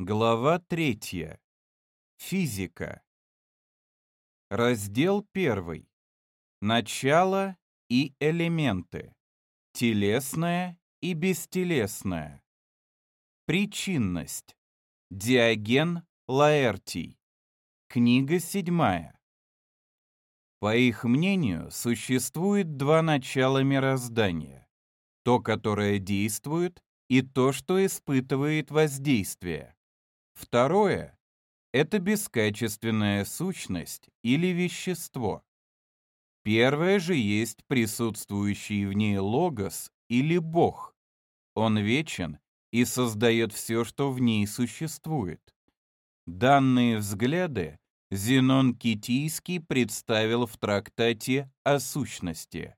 Глава третья. Физика. Раздел первый. Начало и элементы. Телесное и бестелесное. Причинность. Диоген Лаэртий. Книга седьмая. По их мнению, существует два начала мироздания. То, которое действует, и то, что испытывает воздействие. Второе — это бескачественная сущность или вещество. Первое же есть присутствующий в ней логос или бог. Он вечен и создает все, что в ней существует. Данные взгляды Зенон Китийский представил в трактате о сущности.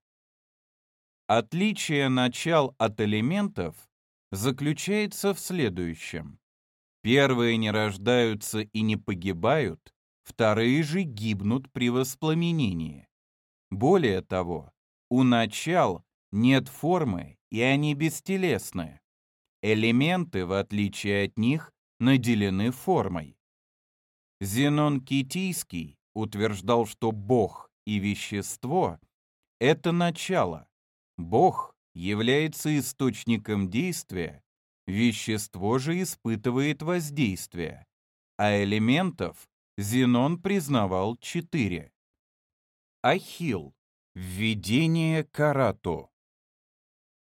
Отличие начал от элементов заключается в следующем. Первые не рождаются и не погибают, вторые же гибнут при воспламенении. Более того, у начал нет формы, и они бестелесны. Элементы, в отличие от них, наделены формой. Зенон Китийский утверждал, что Бог и вещество — это начало. Бог является источником действия, Вещество же испытывает воздействие, а элементов Зенон признавал четыре. Ахилл. Введение Карату.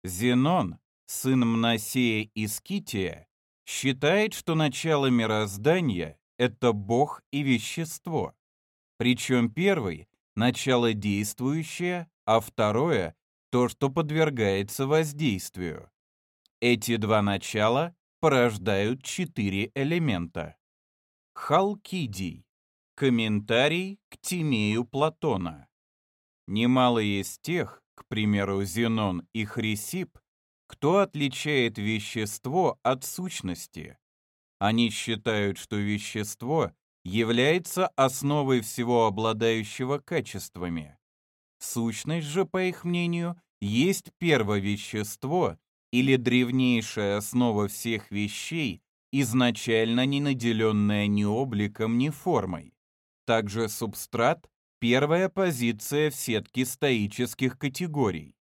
Зенон, сын Мносея и Скития, считает, что начало мироздания — это Бог и вещество. Причем первый — начало действующее, а второе — то, что подвергается воздействию. Эти два начала порождают четыре элемента. Халкидий. Комментарий к Тимею Платона. Немало есть тех, к примеру, Зенон и Хрисип, кто отличает вещество от сущности. Они считают, что вещество является основой всего обладающего качествами. Сущность же, по их мнению, есть первовещество, или древнейшая основа всех вещей, изначально не наделенная ни обликом, ни формой. Также субстрат — первая позиция в сетке стоических категорий.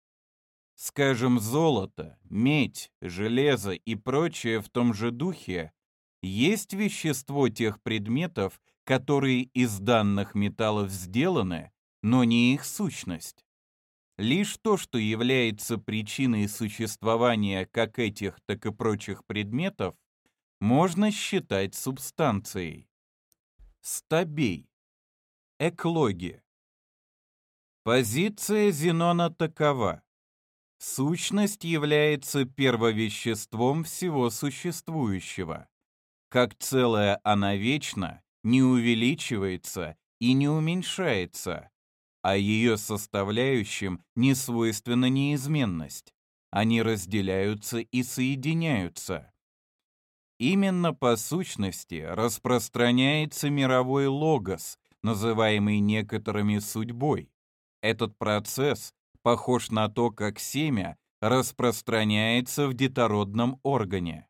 Скажем, золото, медь, железо и прочее в том же духе есть вещество тех предметов, которые из данных металлов сделаны, но не их сущность. Лишь то, что является причиной существования как этих, так и прочих предметов, можно считать субстанцией. Стабей. Эклоги. Позиция Зенона такова. Сущность является первовеществом всего существующего. Как целое она вечна, не увеличивается и не уменьшается, а ее составляющим не свойственна неизменность. Они разделяются и соединяются. Именно по сущности распространяется мировой логос, называемый некоторыми судьбой. Этот процесс похож на то, как семя распространяется в детородном органе.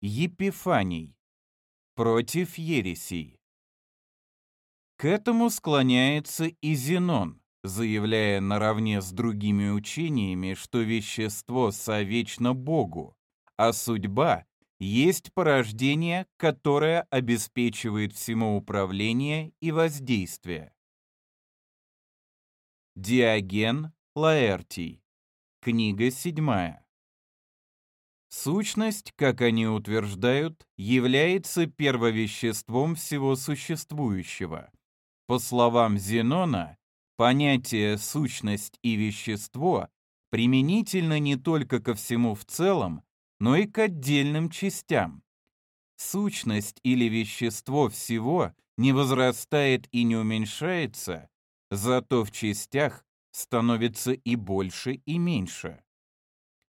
Епифаний. Против ересей. К этому склоняется и Зенон, заявляя наравне с другими учениями, что вещество совечно Богу, а судьба есть порождение, которое обеспечивает всему управление и воздействие. Диоген Лаэртий. Книга седьмая. Сущность, как они утверждают, является первовеществом всего существующего, по словам Зенона, понятие «сущность» и «вещество» применительно не только ко всему в целом, но и к отдельным частям. Сущность или вещество всего не возрастает и не уменьшается, зато в частях становится и больше, и меньше.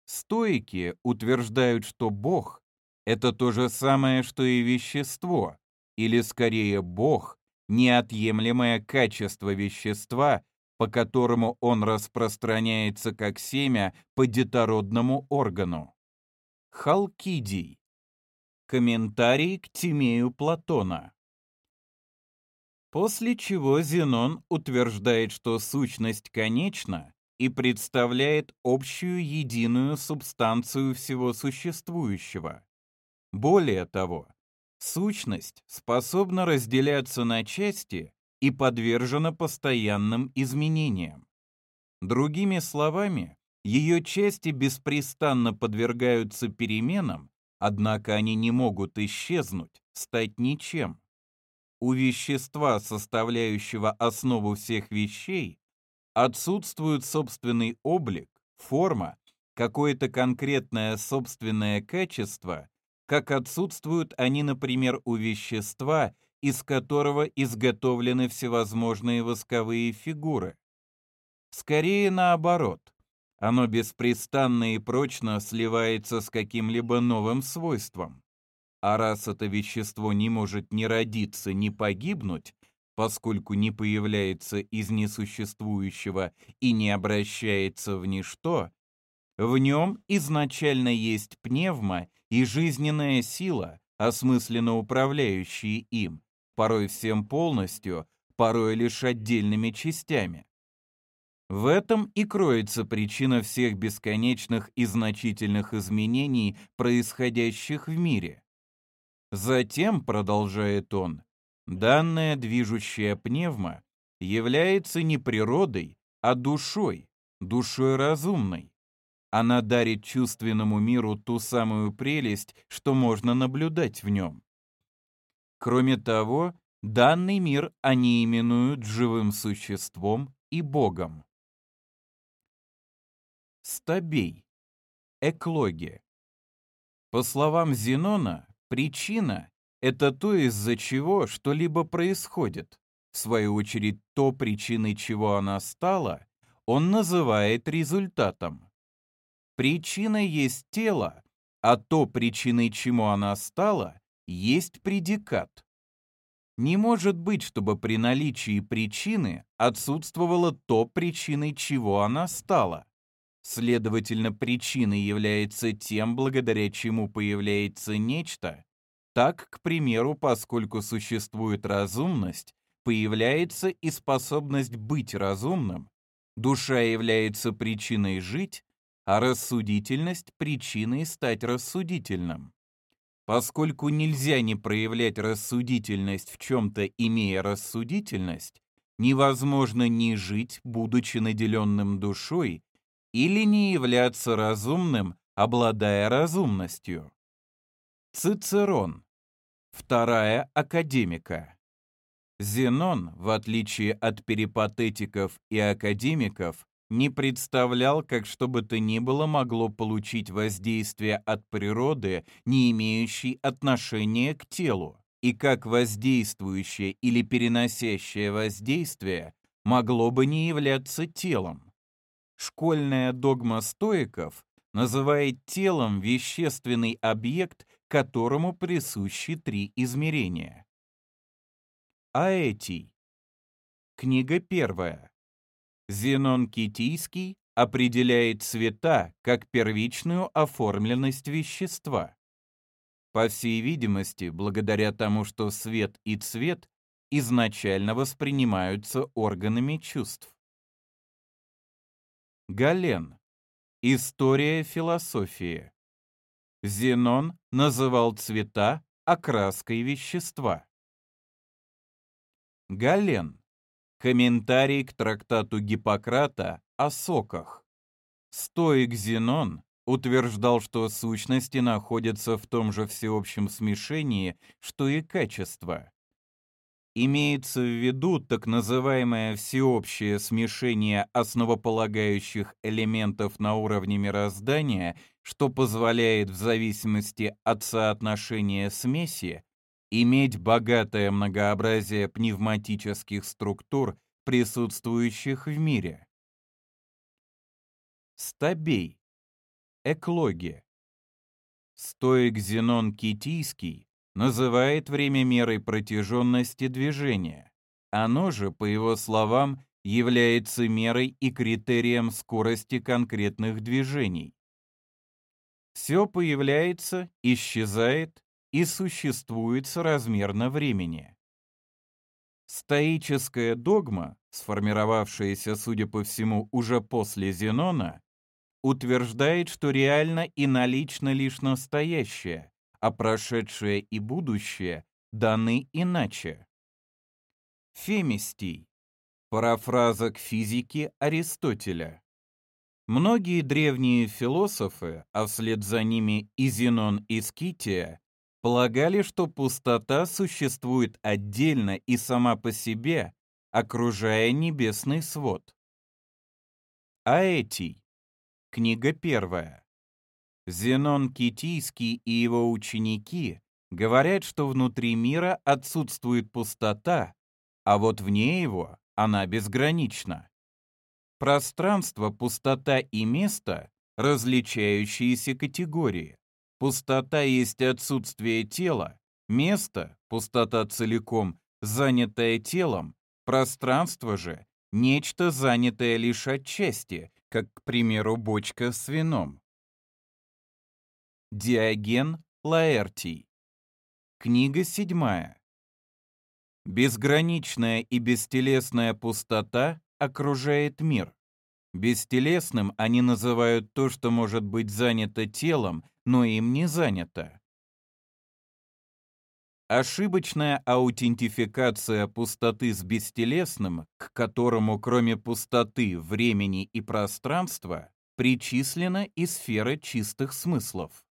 Стоики утверждают, что Бог — это то же самое, что и вещество, или скорее Бог неотъемлемое качество вещества, по которому он распространяется как семя по детородному органу. Халкидий. Комментарий к Тимею Платона. После чего Зенон утверждает, что сущность конечна и представляет общую единую субстанцию всего существующего. Более того, сущность способна разделяться на части и подвержена постоянным изменениям. Другими словами, ее части беспрестанно подвергаются переменам, однако они не могут исчезнуть, стать ничем. У вещества, составляющего основу всех вещей, отсутствует собственный облик, форма, какое-то конкретное собственное качество, как отсутствуют они, например, у вещества, из которого изготовлены всевозможные восковые фигуры. Скорее наоборот, оно беспрестанно и прочно сливается с каким-либо новым свойством. А раз это вещество не может ни родиться, ни погибнуть, поскольку не появляется из несуществующего и не обращается в ничто, в нем изначально есть пневма и жизненная сила, осмысленно управляющие им, порой всем полностью, порой лишь отдельными частями. В этом и кроется причина всех бесконечных и значительных изменений, происходящих в мире. Затем, продолжает он, Данная движущая пневма является не природой, а душой, душой разумной. Она дарит чувственному миру ту самую прелесть, что можно наблюдать в нем. Кроме того, данный мир они именуют живым существом и Богом. Стабей. Эклоги. По словам Зенона, причина это то, из-за чего что-либо происходит. В свою очередь, то, причиной чего она стала, он называет результатом. Причина есть тело, а то, причиной чему она стала, есть предикат. Не может быть, чтобы при наличии причины отсутствовало то, причиной чего она стала. Следовательно, причиной является тем, благодаря чему появляется нечто, так, к примеру, поскольку существует разумность, появляется и способность быть разумным, душа является причиной жить, а рассудительность — причиной стать рассудительным. Поскольку нельзя не проявлять рассудительность в чем-то, имея рассудительность, невозможно не жить, будучи наделенным душой, или не являться разумным, обладая разумностью. Цицерон Вторая — академика. Зенон, в отличие от перипатетиков и академиков, не представлял, как что бы то ни было могло получить воздействие от природы, не имеющей отношения к телу, и как воздействующее или переносящее воздействие могло бы не являться телом. Школьная догма стоиков называет телом вещественный объект, которому присущи три измерения. Аэтий. Книга первая. Зенон Китийский определяет цвета как первичную оформленность вещества. По всей видимости, благодаря тому, что свет и цвет изначально воспринимаются органами чувств. Гален. История философии. Зенон называл цвета окраской вещества. Гален. Комментарий к трактату Гиппократа о соках. Стоик Зенон утверждал, что сущности находятся в том же всеобщем смешении, что и качество. Имеется в виду так называемое всеобщее смешение основополагающих элементов на уровне мироздания, что позволяет в зависимости от соотношения смеси иметь богатое многообразие пневматических структур, присутствующих в мире. Стабей. Эклоги. Стоик Зенон Китийский называет время мерой протяженности движения. Оно же, по его словам, является мерой и критерием скорости конкретных движений. Все появляется, исчезает и существует соразмерно времени. Стоическая догма, сформировавшаяся, судя по всему, уже после Зенона, утверждает, что реально и налично лишь настоящее, а прошедшее и будущее даны иначе. Фемистий. Парафраза к физике Аристотеля. Многие древние философы, а вслед за ними и Зенон и Скития, полагали, что пустота существует отдельно и сама по себе, окружая небесный свод. Аэтий. Книга первая. Зенон Китийский и его ученики говорят, что внутри мира отсутствует пустота, а вот вне его она безгранична. Пространство, пустота и место – различающиеся категории. Пустота есть отсутствие тела, место, пустота целиком, занятое телом, пространство же – нечто занятое лишь отчасти, как, к примеру, бочка с вином. Диоген Лаэртий. Книга седьмая. Безграничная и бестелесная пустота окружает мир. Бестелесным они называют то, что может быть занято телом, но им не занято. Ошибочная аутентификация пустоты с бестелесным, к которому кроме пустоты, времени и пространства, причислена и сфера чистых смыслов.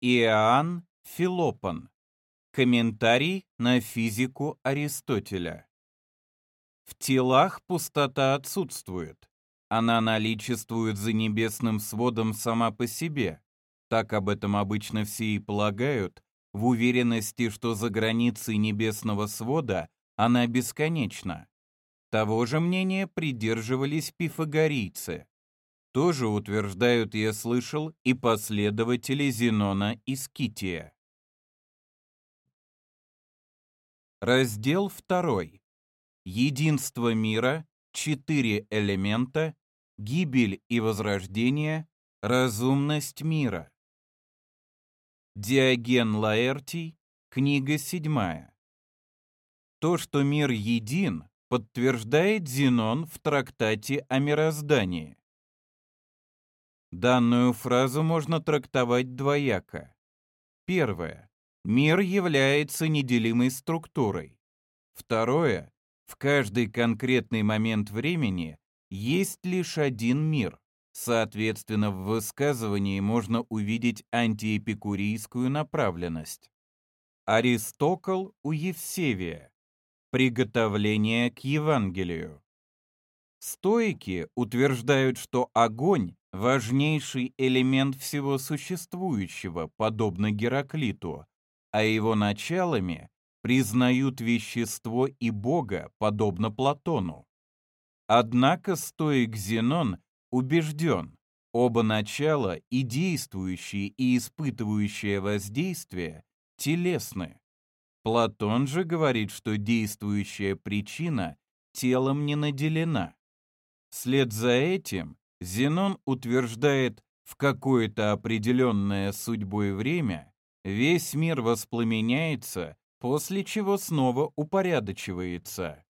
Иоанн Филопон. Комментарий на физику Аристотеля. В телах пустота отсутствует. Она наличествует за небесным сводом сама по себе. Так об этом обычно все и полагают, в уверенности, что за границей небесного свода она бесконечна. Того же мнения придерживались пифагорийцы. Тоже утверждают, я слышал, и последователи Зенона и Скития. Раздел 2. Единство мира, четыре элемента, гибель и возрождение, разумность мира. Диоген Лаэртий, книга 7. То, что мир един, подтверждает Зенон в трактате о мироздании. Данную фразу можно трактовать двояко. Первое. Мир является неделимой структурой. Второе. В каждый конкретный момент времени есть лишь один мир. Соответственно, в высказывании можно увидеть антиэпикурийскую направленность. Аристокл у Евсевия. Приготовление к Евангелию. Стоики утверждают, что огонь – важнейший элемент всего существующего, подобно Гераклиту, а его началами признают вещество и Бога, подобно Платону. Однако стоик Зенон убежден, оба начала, и действующие, и испытывающее воздействие, телесны. Платон же говорит, что действующая причина телом не наделена. Вслед за этим Зенон утверждает, в какое-то определенное судьбой время весь мир воспламеняется, после чего снова упорядочивается.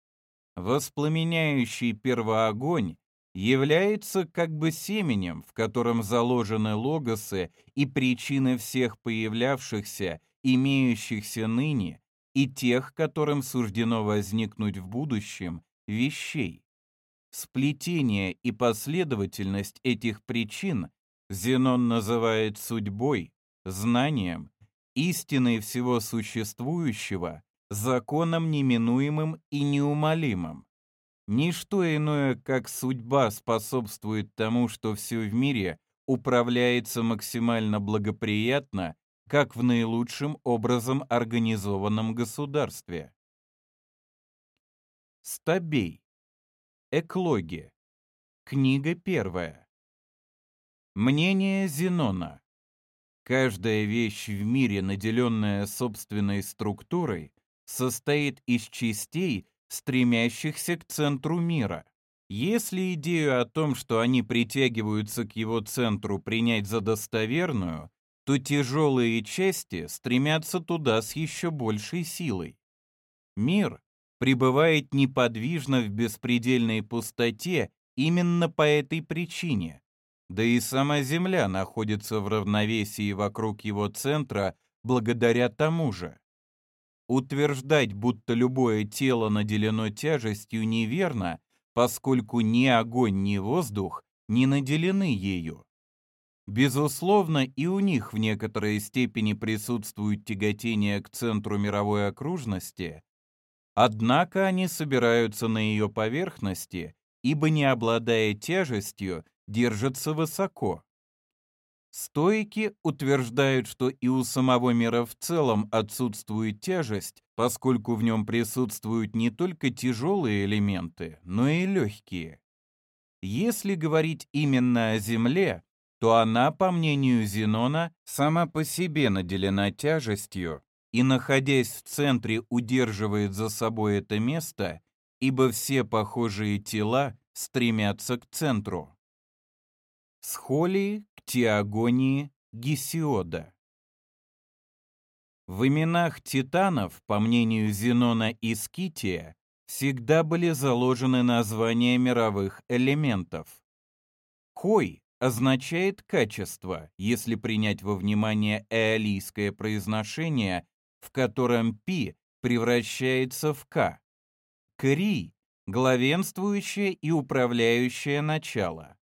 Воспламеняющий первоогонь является как бы семенем, в котором заложены логосы и причины всех появлявшихся, имеющихся ныне, и тех, которым суждено возникнуть в будущем, вещей. Сплетение и последовательность этих причин Зенон называет судьбой, знанием, истиной всего существующего, законом неминуемым и неумолимым. Ничто иное, как судьба, способствует тому, что все в мире управляется максимально благоприятно, как в наилучшим образом организованном государстве. Стабей. Эклоги. Книга первая. Мнение Зенона. Каждая вещь в мире, наделенная собственной структурой, состоит из частей, стремящихся к центру мира. Если идею о том, что они притягиваются к его центру, принять за достоверную, то тяжелые части стремятся туда с еще большей силой. Мир пребывает неподвижно в беспредельной пустоте именно по этой причине. Да и сама Земля находится в равновесии вокруг его центра благодаря тому же. Утверждать, будто любое тело наделено тяжестью, неверно, поскольку ни огонь, ни воздух не наделены ею. Безусловно, и у них в некоторой степени присутствует тяготение к центру мировой окружности, однако они собираются на ее поверхности, ибо не обладая тяжестью, держатся высоко. Стоики утверждают, что и у самого мира в целом отсутствует тяжесть, поскольку в нем присутствуют не только тяжелые элементы, но и легкие. Если говорить именно о Земле, то она, по мнению Зенона, сама по себе наделена тяжестью и, находясь в центре, удерживает за собой это место, ибо все похожие тела стремятся к центру. Схолии к Теогонии Гесиода. В именах титанов, по мнению Зенона и Скития, всегда были заложены названия мировых элементов. Хой означает качество, если принять во внимание эолийское произношение, в котором пи превращается в к. Кри – главенствующее и управляющее начало.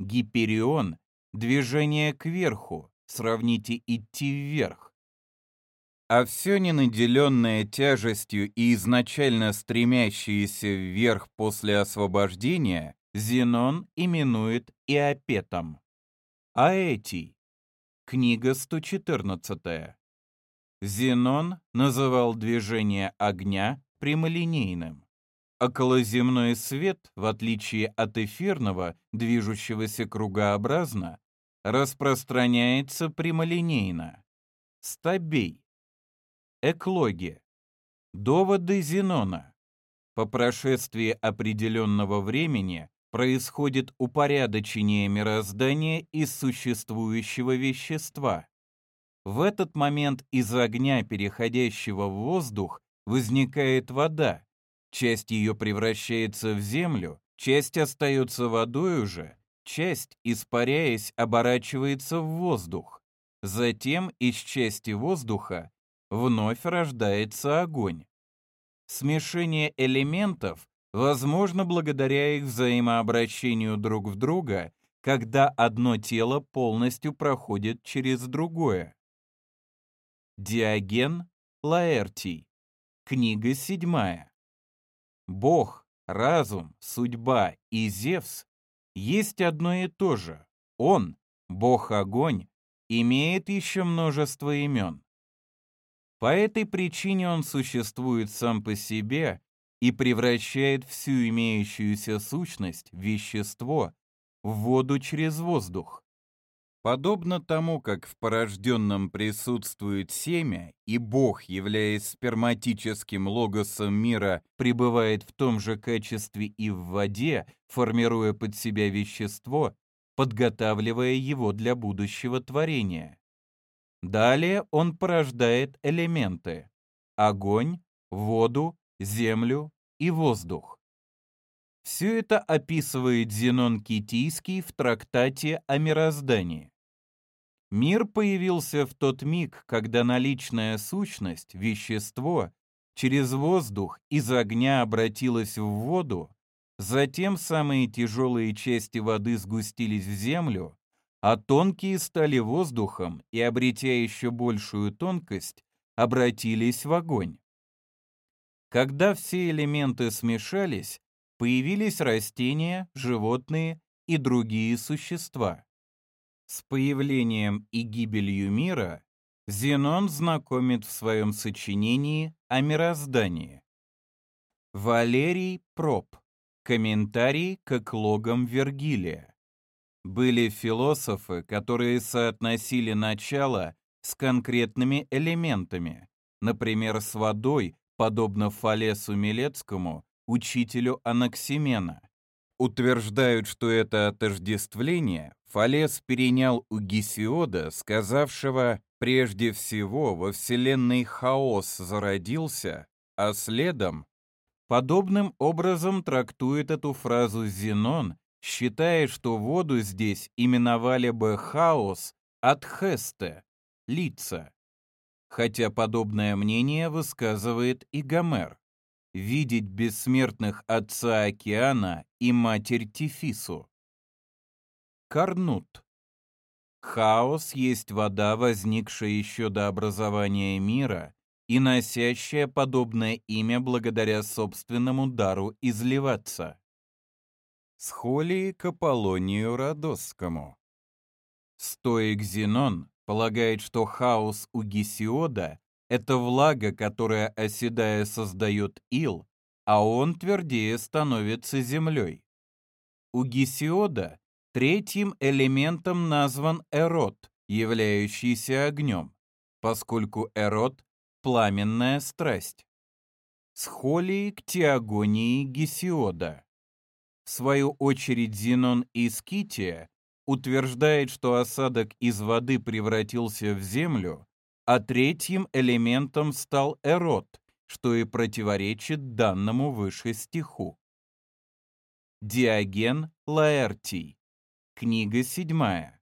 Гиперион — движение кверху, сравните идти вверх. А все ненаделенное тяжестью и изначально стремящееся вверх после освобождения Зенон именует Иопетом. Аэтий. Книга 114. Зенон называл движение огня прямолинейным. Околоземной свет, в отличие от эфирного, движущегося кругообразно, распространяется прямолинейно. Стабей. Эклоги. Доводы Зенона. По прошествии определенного времени происходит упорядочение мироздания из существующего вещества. В этот момент из огня, переходящего в воздух, возникает вода, Часть ее превращается в землю, часть остается водой уже, часть, испаряясь, оборачивается в воздух. Затем из части воздуха вновь рождается огонь. Смешение элементов возможно благодаря их взаимообращению друг в друга, когда одно тело полностью проходит через другое. Диоген Лаэртий. Книга седьмая. Бог, разум, судьба и Зевс есть одно и то же. Он, Бог-огонь, имеет еще множество имен. По этой причине он существует сам по себе и превращает всю имеющуюся сущность, вещество, в воду через воздух. Подобно тому, как в порожденном присутствует семя, и Бог, являясь сперматическим логосом мира, пребывает в том же качестве и в воде, формируя под себя вещество, подготавливая его для будущего творения. Далее он порождает элементы – огонь, воду, землю и воздух. Все это описывает Зенон Китийский в трактате о мироздании. Мир появился в тот миг, когда наличная сущность, вещество, через воздух из огня обратилась в воду, затем самые тяжелые части воды сгустились в землю, а тонкие стали воздухом и, обретя еще большую тонкость, обратились в огонь. Когда все элементы смешались, появились растения, животные и другие существа. С появлением и гибелью мира Зенон знакомит в своем сочинении о мироздании. Валерий Проб. Комментарий к эклогам Вергилия. Были философы, которые соотносили начало с конкретными элементами, например, с водой, подобно Фалесу Милецкому, учителю Анаксимена. Утверждают, что это отождествление Фалес перенял у Гесиода, сказавшего «прежде всего во Вселенной хаос зародился», а следом подобным образом трактует эту фразу Зенон, считая, что воду здесь именовали бы хаос от хесте, лица. Хотя подобное мнение высказывает и Гомер видеть бессмертных отца океана и матерь Тифису. Карнут. Хаос есть вода, возникшая еще до образования мира и носящая подобное имя благодаря собственному дару изливаться. Схолии к Аполлонию Родосскому. Стоик Зенон полагает, что хаос у Гесиода это влага, которая, оседая, создает ил, а он твердее становится землей. У Гесиода третьим элементом назван эрот, являющийся огнем, поскольку эрот – пламенная страсть. Схолии к теогонии Гесиода. В свою очередь Зенон из Кития утверждает, что осадок из воды превратился в землю, а третьим элементом стал эрот, что и противоречит данному выше стиху. Диоген Лаэртий. Книга седьмая.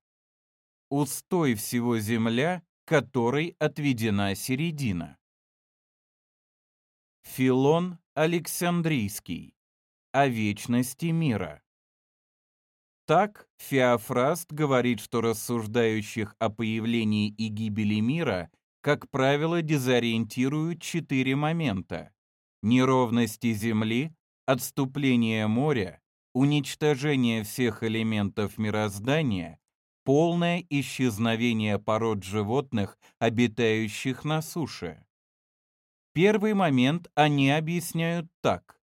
Устой всего земля, которой отведена середина. Филон Александрийский. О вечности мира. Так, Феофраст говорит, что рассуждающих о появлении и гибели мира, как правило, дезориентируют четыре момента. Неровности Земли, отступление моря, уничтожение всех элементов мироздания, полное исчезновение пород животных, обитающих на суше. Первый момент они объясняют так.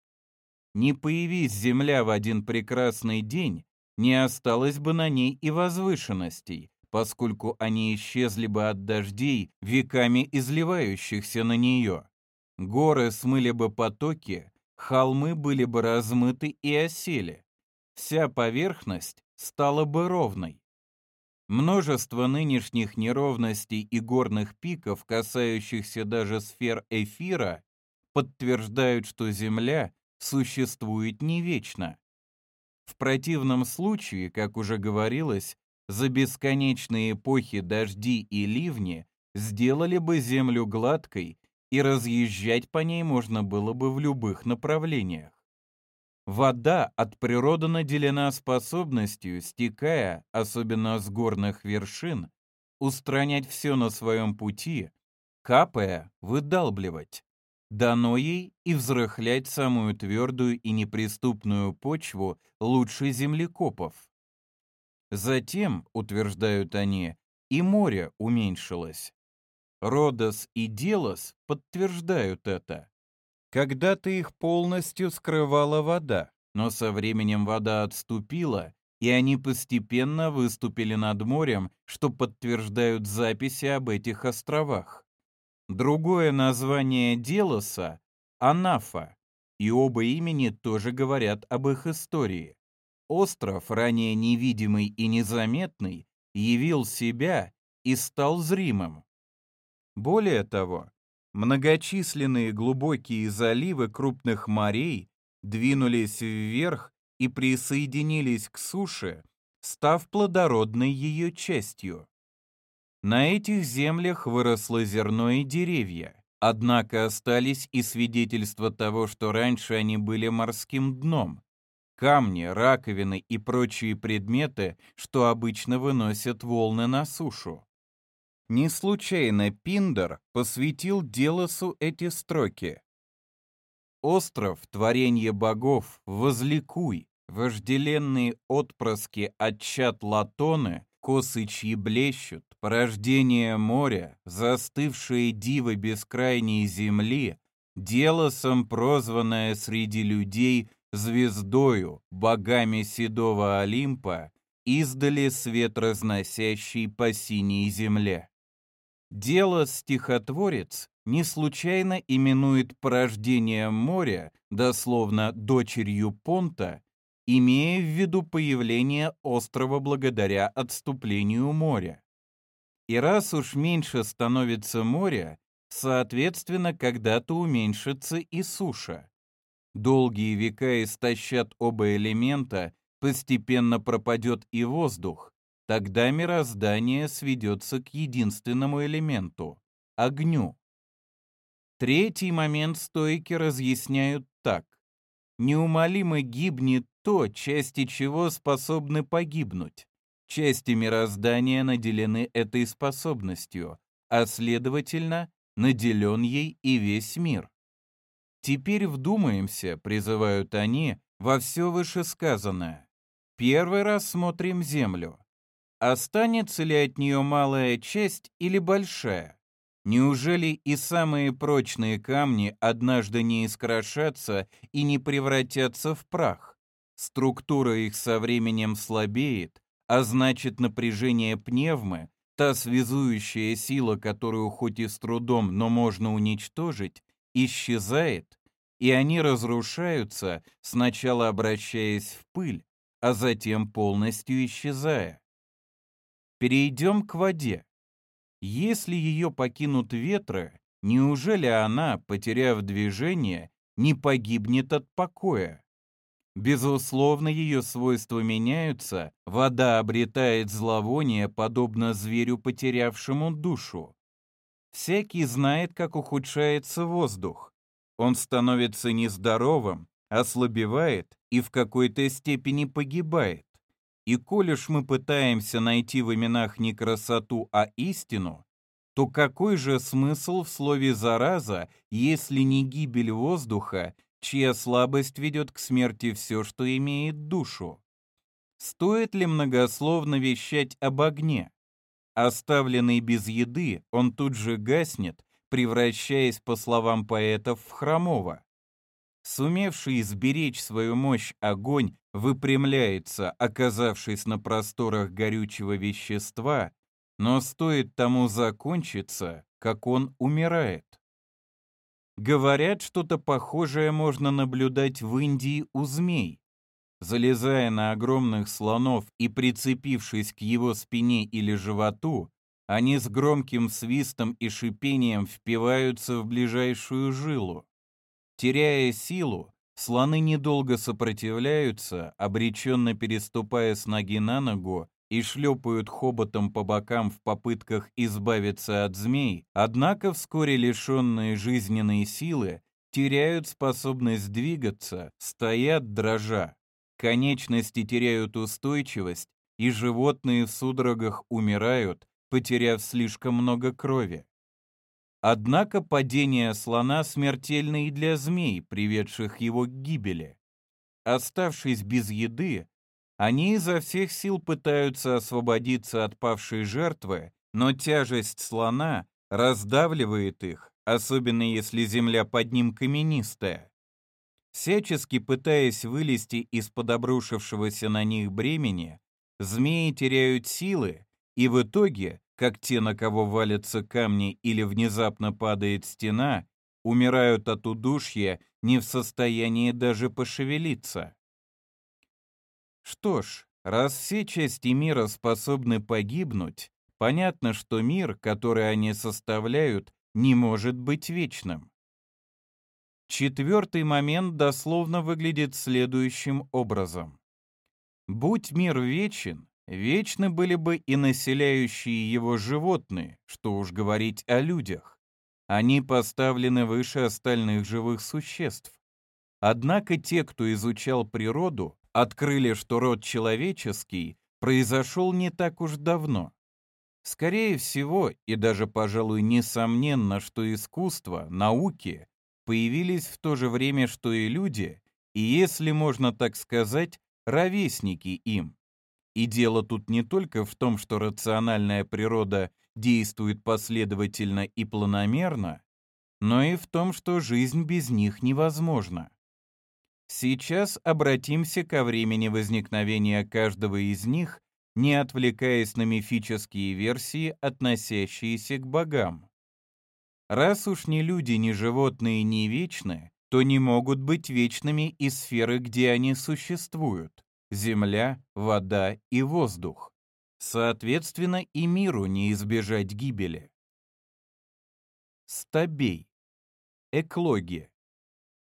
Не появись Земля в один прекрасный день, не осталось бы на ней и возвышенностей, поскольку они исчезли бы от дождей, веками изливающихся на нее. Горы смыли бы потоки, холмы были бы размыты и осели. Вся поверхность стала бы ровной. Множество нынешних неровностей и горных пиков, касающихся даже сфер эфира, подтверждают, что Земля существует не вечно. В противном случае, как уже говорилось, за бесконечные эпохи дожди и ливни сделали бы землю гладкой, и разъезжать по ней можно было бы в любых направлениях. Вода от природы наделена способностью, стекая, особенно с горных вершин, устранять все на своем пути, капая, выдалбливать дано ей и взрыхлять самую твердую и неприступную почву лучше землекопов. Затем, утверждают они, и море уменьшилось. Родос и Делос подтверждают это. Когда-то их полностью скрывала вода, но со временем вода отступила, и они постепенно выступили над морем, что подтверждают записи об этих островах. Другое название Делоса — Анафа, и оба имени тоже говорят об их истории. Остров, ранее невидимый и незаметный, явил себя и стал зримым. Более того, многочисленные глубокие заливы крупных морей двинулись вверх и присоединились к суше, став плодородной ее частью. На этих землях выросло зерно и деревья, однако остались и свидетельства того, что раньше они были морским дном. Камни, раковины и прочие предметы, что обычно выносят волны на сушу. Не случайно Пиндер посвятил Делосу эти строки. «Остров, творенье богов, возликуй, вожделенные отпрыски от чад Латоны, косы чьи блещут, порождение моря, застывшие дивы бескрайней земли, делосом прозванное среди людей звездою, богами седого Олимпа, издали свет разносящий по синей земле. Дело стихотворец не случайно именует порождение моря, дословно «дочерью Понта», имея в виду появление острова благодаря отступлению моря. И раз уж меньше становится море, соответственно, когда-то уменьшится и суша. Долгие века истощат оба элемента, постепенно пропадет и воздух, тогда мироздание сведется к единственному элементу — огню. Третий момент стойки разъясняют. Неумолимо гибнет то, части чего способны погибнуть. Части мироздания наделены этой способностью, а следовательно, наделен ей и весь мир. Теперь вдумаемся, призывают они, во все вышесказанное. Первый раз смотрим Землю. Останется ли от нее малая часть или большая? Неужели и самые прочные камни однажды не искрошатся и не превратятся в прах? Структура их со временем слабеет, а значит напряжение пневмы, та связующая сила, которую хоть и с трудом, но можно уничтожить, исчезает, и они разрушаются, сначала обращаясь в пыль, а затем полностью исчезая. Перейдем к воде. Если ее покинут ветры, неужели она, потеряв движение, не погибнет от покоя? Безусловно, ее свойства меняются, вода обретает зловоние, подобно зверю, потерявшему душу. Всякий знает, как ухудшается воздух. Он становится нездоровым, ослабевает и в какой-то степени погибает. И коль уж мы пытаемся найти в именах не красоту, а истину, то какой же смысл в слове «зараза», если не гибель воздуха чья слабость ведет к смерти все, что имеет душу. Стоит ли многословно вещать об огне? Оставленный без еды, он тут же гаснет, превращаясь, по словам поэтов, в хромого. Сумевший сберечь свою мощь огонь выпрямляется, оказавшись на просторах горючего вещества, но стоит тому закончиться, как он умирает. Говорят, что-то похожее можно наблюдать в Индии у змей. Залезая на огромных слонов и прицепившись к его спине или животу, они с громким свистом и шипением впиваются в ближайшую жилу. Теряя силу, слоны недолго сопротивляются, обреченно переступая с ноги на ногу и шлепают хоботом по бокам в попытках избавиться от змей, однако вскоре лишенные жизненной силы теряют способность двигаться, стоят дрожа. Конечности теряют устойчивость, и животные в судорогах умирают, потеряв слишком много крови. Однако падение слона смертельно и для змей, приведших его к гибели. Оставшись без еды, они изо всех сил пытаются освободиться от павшей жертвы, но тяжесть слона раздавливает их, особенно если земля под ним каменистая. Всячески пытаясь вылезти из-под обрушившегося на них бремени, змеи теряют силы, и в итоге, как те, на кого валятся камни или внезапно падает стена, умирают от удушья, не в состоянии даже пошевелиться. Что ж, раз все части мира способны погибнуть, понятно, что мир, который они составляют, не может быть вечным. Четвертый момент дословно выглядит следующим образом. Будь мир вечен, вечны были бы и населяющие его животные, что уж говорить о людях. Они поставлены выше остальных живых существ. Однако те, кто изучал природу, открыли, что род человеческий произошел не так уж давно. Скорее всего, и даже, пожалуй, несомненно, что искусство, науки появились в то же время, что и люди, и, если можно так сказать, ровесники им. И дело тут не только в том, что рациональная природа действует последовательно и планомерно, но и в том, что жизнь без них невозможна. Сейчас обратимся ко времени возникновения каждого из них, не отвлекаясь на мифические версии, относящиеся к богам. Раз уж ни люди, ни животные не вечны, то не могут быть вечными и сферы, где они существуют — земля, вода и воздух. Соответственно, и миру не избежать гибели. Стабей. Эклоги.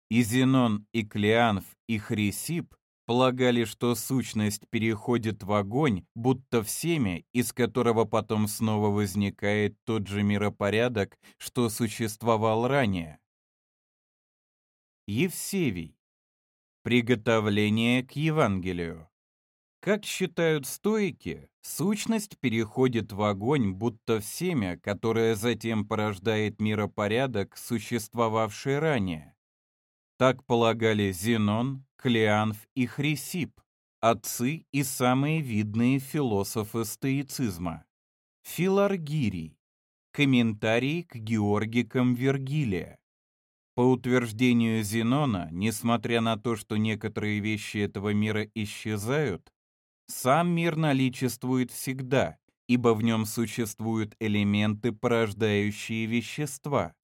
И Зенон, и Клеанф, и Хрисип полагали, что сущность переходит в огонь, будто в семя, из которого потом снова возникает тот же миропорядок, что существовал ранее. Евсевий. Приготовление к Евангелию. Как считают стойки, сущность переходит в огонь, будто в семя, которое затем порождает миропорядок, существовавший ранее. Так полагали Зенон, Клеанф и Хрисип, отцы и самые видные философы стоицизма. Филаргирий. Комментарий к Георгикам Вергилия. По утверждению Зенона, несмотря на то, что некоторые вещи этого мира исчезают, сам мир наличествует всегда, ибо в нем существуют элементы, порождающие вещества.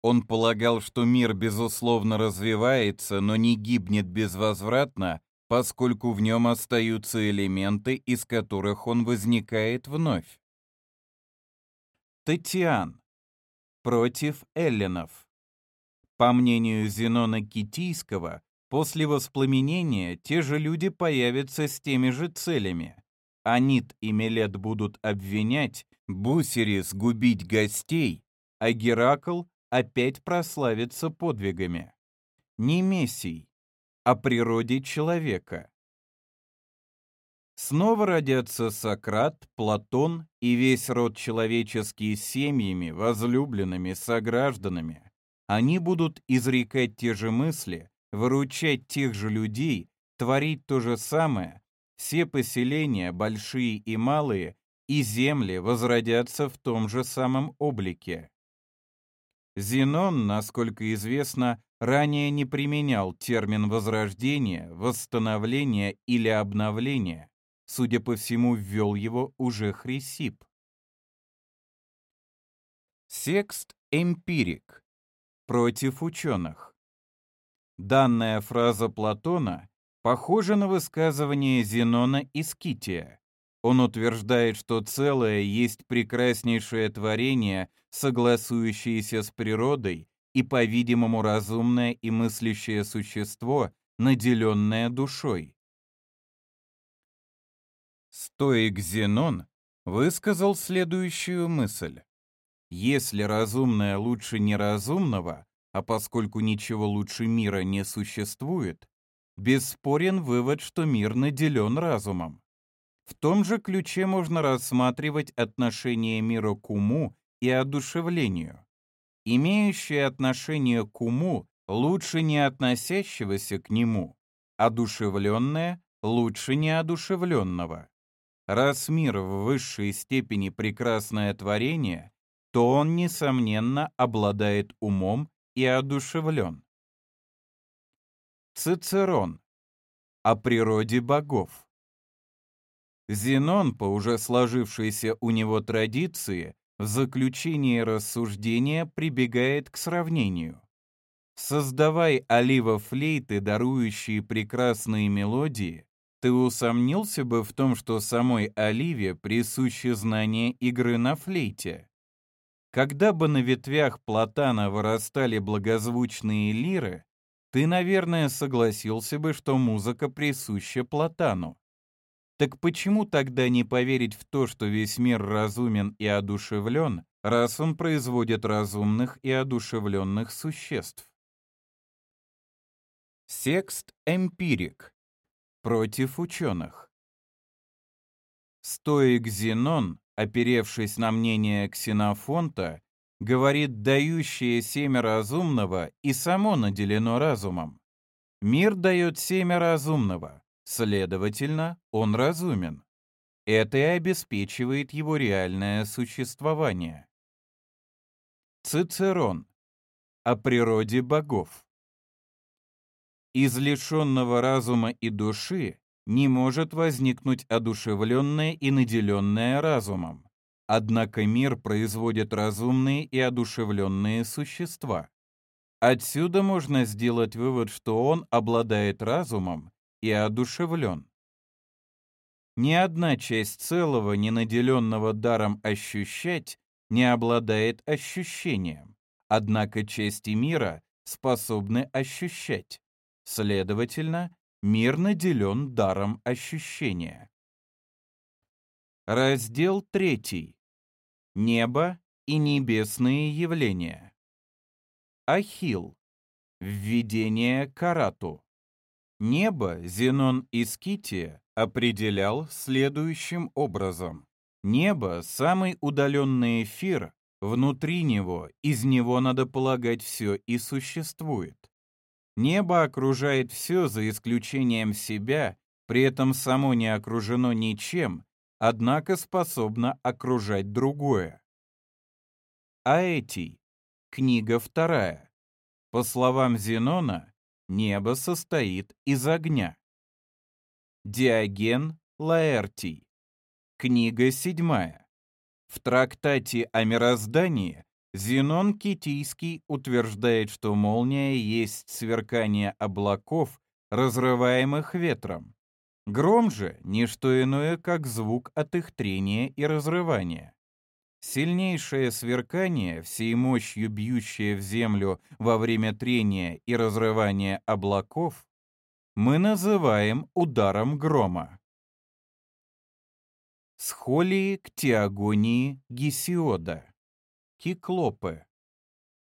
Он полагал, что мир, безусловно, развивается, но не гибнет безвозвратно, поскольку в нем остаются элементы, из которых он возникает вновь. Татьян. Против эллинов. По мнению Зенона Китийского, после воспламенения те же люди появятся с теми же целями. Анит и Мелет будут обвинять, Бусерис губить гостей, а Геракл опять прославится подвигами. Не Мессий, о природе человека. Снова родятся Сократ, Платон и весь род человеческий с семьями, возлюбленными, согражданами. Они будут изрекать те же мысли, выручать тех же людей, творить то же самое. Все поселения, большие и малые, и земли возродятся в том же самом облике. Зенон, насколько известно, ранее не применял термин «возрождение», «восстановление» или «обновление». Судя по всему, ввел его уже Хрисип. Секст эмпирик. Против ученых. Данная фраза Платона похожа на высказывание Зенона из Кития. Он утверждает, что целое есть прекраснейшее творение, согласующееся с природой и, по-видимому, разумное и мыслящее существо, наделенное душой. Стоик Зенон высказал следующую мысль. Если разумное лучше неразумного, а поскольку ничего лучше мира не существует, бесспорен вывод, что мир наделен разумом. В том же ключе можно рассматривать отношение мира к уму и одушевлению. Имеющее отношение к уму лучше не относящегося к нему, одушевленное лучше неодушевленного. Раз мир в высшей степени прекрасное творение, то он, несомненно, обладает умом и одушевлен. Цицерон. О природе богов. Зенон, по уже сложившейся у него традиции, в заключении рассуждения прибегает к сравнению. Создавай олива-флейты, дарующие прекрасные мелодии, ты усомнился бы в том, что самой оливе присуще знание игры на флейте. Когда бы на ветвях платана вырастали благозвучные лиры, ты, наверное, согласился бы, что музыка присуща платану. Так почему тогда не поверить в то, что весь мир разумен и одушевлен, раз он производит разумных и одушевленных существ? Секст эмпирик. Против ученых. Стоик Зенон, оперевшись на мнение Ксенофонта, говорит, дающее семя разумного и само наделено разумом. Мир дает семя разумного, Следовательно, он разумен. Это и обеспечивает его реальное существование. Цицерон. О природе богов. Из лишенного разума и души не может возникнуть одушевленное и наделенное разумом. Однако мир производит разумные и одушевленные существа. Отсюда можно сделать вывод, что он обладает разумом и одушевлен. Ни одна часть целого, не наделенного даром ощущать, не обладает ощущением, однако части мира способны ощущать. Следовательно, мир наделен даром ощущения. Раздел 3. Небо и небесные явления. Ахилл. Введение к Арату. Небо Зенон из Кития определял следующим образом. Небо — самый удаленный эфир, внутри него, из него, надо полагать, все и существует. Небо окружает все за исключением себя, при этом само не окружено ничем, однако способно окружать другое. Аэтий. Книга вторая. По словам Зенона, небо состоит из огня. Диоген Лаэртий. Книга седьмая. В трактате о мироздании Зенон Китийский утверждает, что молния есть сверкание облаков, разрываемых ветром. Гром же — не что иное, как звук от их трения и разрывания. Сильнейшее сверкание, всей мощью бьющее в землю во время трения и разрывания облаков, мы называем ударом грома. Схолии к теогонии Гесиода. Киклопы.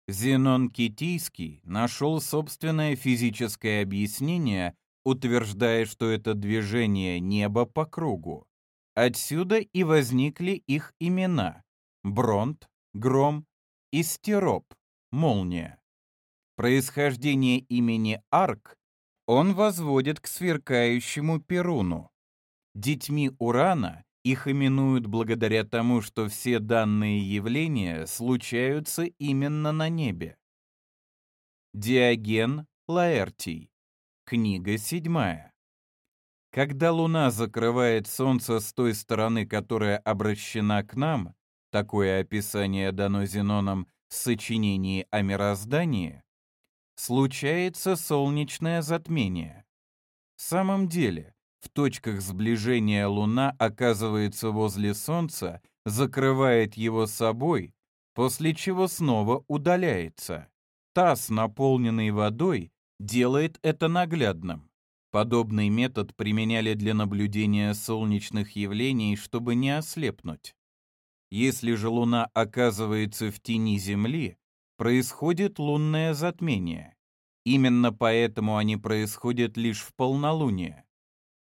Зенон Китийский нашел собственное физическое объяснение, утверждая, что это движение неба по кругу. Отсюда и возникли их имена — Бронт, Гром и Стероп, Молния. Происхождение имени Арк он возводит к сверкающему Перуну. Детьми Урана их именуют благодаря тому, что все данные явления случаются именно на небе. Диоген Лаэртий. Книга седьмая. Когда Луна закрывает Солнце с той стороны, которая обращена к нам, такое описание дано Зеноном в сочинении о мироздании, случается солнечное затмение. В самом деле, в точках сближения Луна оказывается возле Солнца, закрывает его собой, после чего снова удаляется. Таз, наполненный водой, делает это наглядным. Подобный метод применяли для наблюдения солнечных явлений, чтобы не ослепнуть. Если же Луна оказывается в тени Земли, происходит лунное затмение. Именно поэтому они происходят лишь в полнолуние.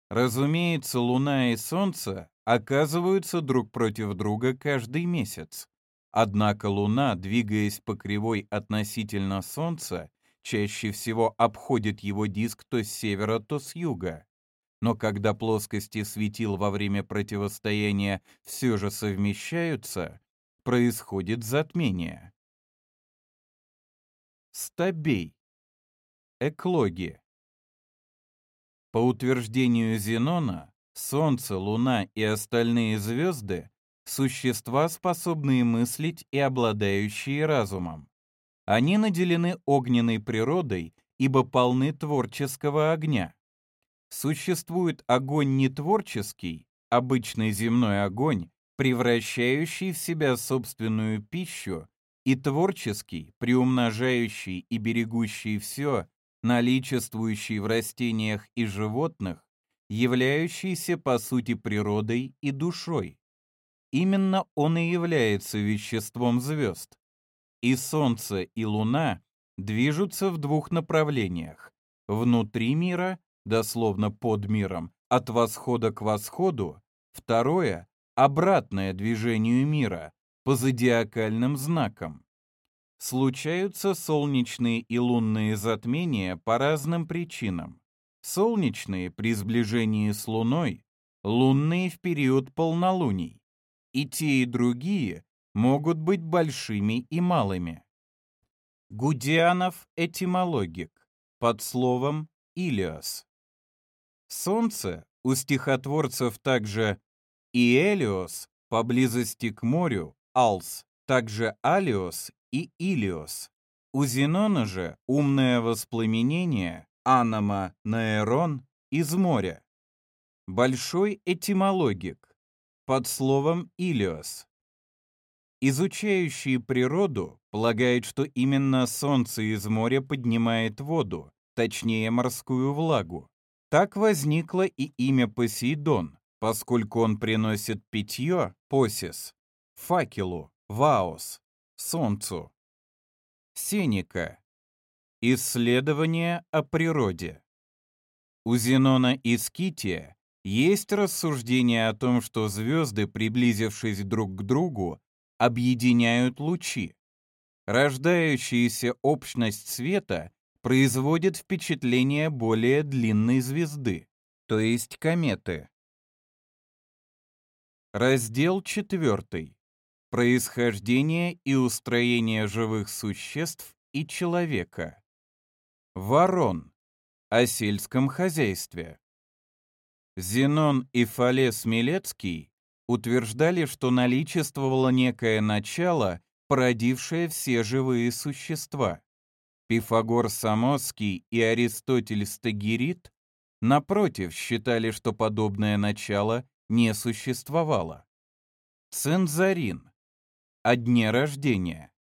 Разумеется, Луна и Солнце оказываются друг против друга каждый месяц. Однако Луна, двигаясь по кривой относительно Солнца, чаще всего обходит его диск то с севера, то с юга. Но когда плоскости светил во время противостояния все же совмещаются, происходит затмение. Стабей. Эклоги. По утверждению Зенона, Солнце, Луна и остальные звезды — существа, способные мыслить и обладающие разумом. Они наделены огненной природой, ибо полны творческого огня. Существует огонь нетворческий, обычный земной огонь, превращающий в себя собственную пищу, и творческий, приумножающий и берегущий все, наличествующий в растениях и животных, являющийся по сути природой и душой. Именно он и является веществом звезд. И Солнце, и Луна движутся в двух направлениях. Внутри мира, дословно под миром, от восхода к восходу, второе — обратное движению мира, по зодиакальным знакам. Случаются солнечные и лунные затмения по разным причинам. Солнечные при сближении с Луной, лунные в период полнолуний. И те, и другие могут быть большими и малыми. Гудианов этимологик под словом «Илиос». Солнце у стихотворцев также и Элиос поблизости к морю, Алс, также Алиос и Илиос. У Зенона же умное воспламенение, анома наэрон, из моря. Большой этимологик, под словом «илиос». Изучающие природу полагают, что именно солнце из моря поднимает воду, точнее морскую влагу. Так возникло и имя Посейдон, поскольку он приносит питье, посис, факелу, ваос, солнцу. Сенека. Исследование о природе. У Зенона и Скития есть рассуждение о том, что звезды, приблизившись друг к другу, объединяют лучи. Рождающаяся общность света производит впечатление более длинной звезды, то есть кометы. Раздел 4. Происхождение и устроение живых существ и человека. Ворон. О сельском хозяйстве. Зенон и Фалес Милецкий утверждали, что наличествовало некое начало, породившее все живые существа. Пифагор Самосский и Аристотель Стагирит, напротив, считали, что подобное начало не существовало. Цензарин. О дне рождения.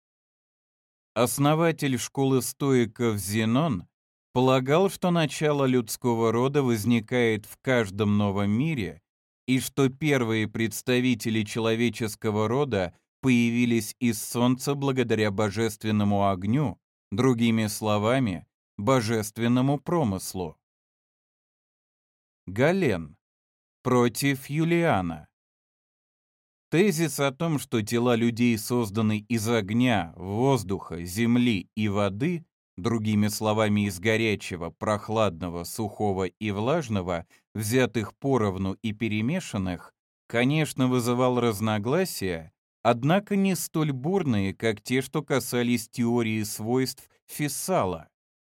Основатель школы стоиков Зенон полагал, что начало людского рода возникает в каждом новом мире и что первые представители человеческого рода появились из Солнца благодаря божественному огню, другими словами, божественному промыслу. Гален. Против Юлиана. Тезис о том, что тела людей созданы из огня, воздуха, земли и воды, другими словами, из горячего, прохладного, сухого и влажного, взятых поровну и перемешанных, конечно, вызывал разногласия, однако не столь бурные, как те, что касались теории свойств Фессала,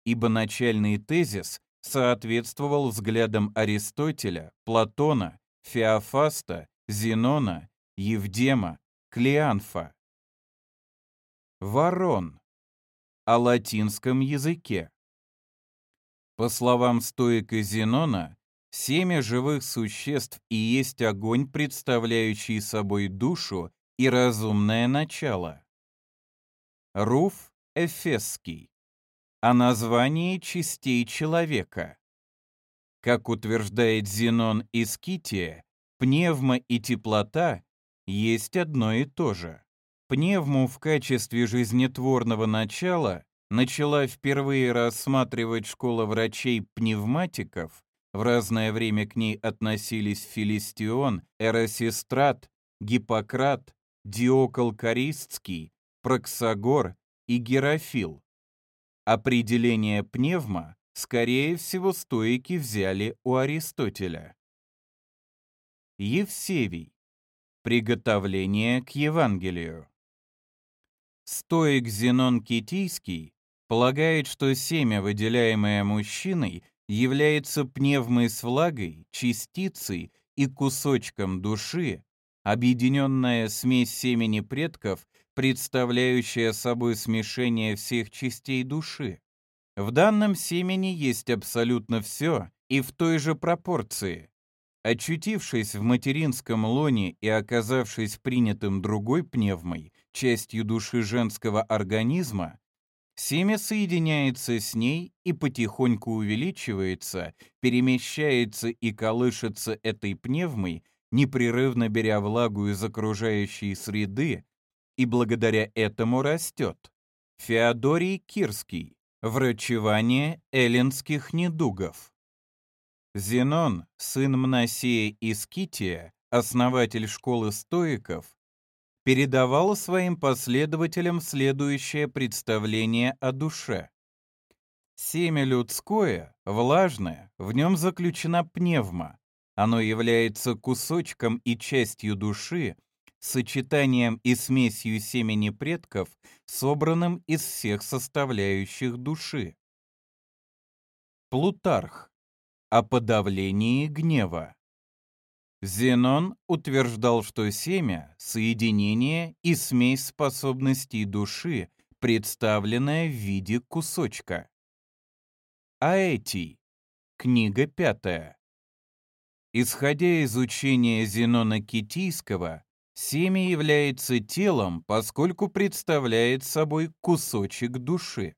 ибо начальный тезис соответствовал взглядам Аристотеля, Платона, Феофаста, Зенона, Евдема, Клеанфа. Ворон. О латинском языке. По словам стоика Зенона, семя живых существ и есть огонь, представляющий собой душу и разумное начало. Руф Эфесский. О названии частей человека. Как утверждает Зенон из Кития, пневма и теплота есть одно и то же. Пневму в качестве жизнетворного начала начала впервые рассматривать школа врачей-пневматиков, в разное время к ней относились Филистион, Эросистрат, Гиппократ, Диокол Користский, Проксагор и Герофил. Определение пневма, скорее всего, стоики взяли у Аристотеля. Евсевий. Приготовление к Евангелию. Стоик Зенон Китийский полагает, что семя, выделяемое мужчиной, является пневмой с влагой, частицей и кусочком души, объединенная смесь семени предков, представляющая собой смешение всех частей души. В данном семени есть абсолютно все и в той же пропорции. Очутившись в материнском лоне и оказавшись принятым другой пневмой, частью души женского организма, семя соединяется с ней и потихоньку увеличивается, перемещается и колышется этой пневмой, непрерывно беря влагу из окружающей среды, и благодаря этому растет. Феодорий Кирский. Врачевание эллинских недугов. Зенон, сын Мнасея из Кития, основатель школы стоиков, передавал своим последователям следующее представление о душе. Семя людское, влажное, в нем заключена пневма. Оно является кусочком и частью души, сочетанием и смесью семени предков, собранным из всех составляющих души. Плутарх о подавлении гнева. Зенон утверждал, что семя — соединение и смесь способностей души, представленная в виде кусочка. Аэтий. Книга пятая. Исходя из учения Зенона Китийского, семя является телом, поскольку представляет собой кусочек души.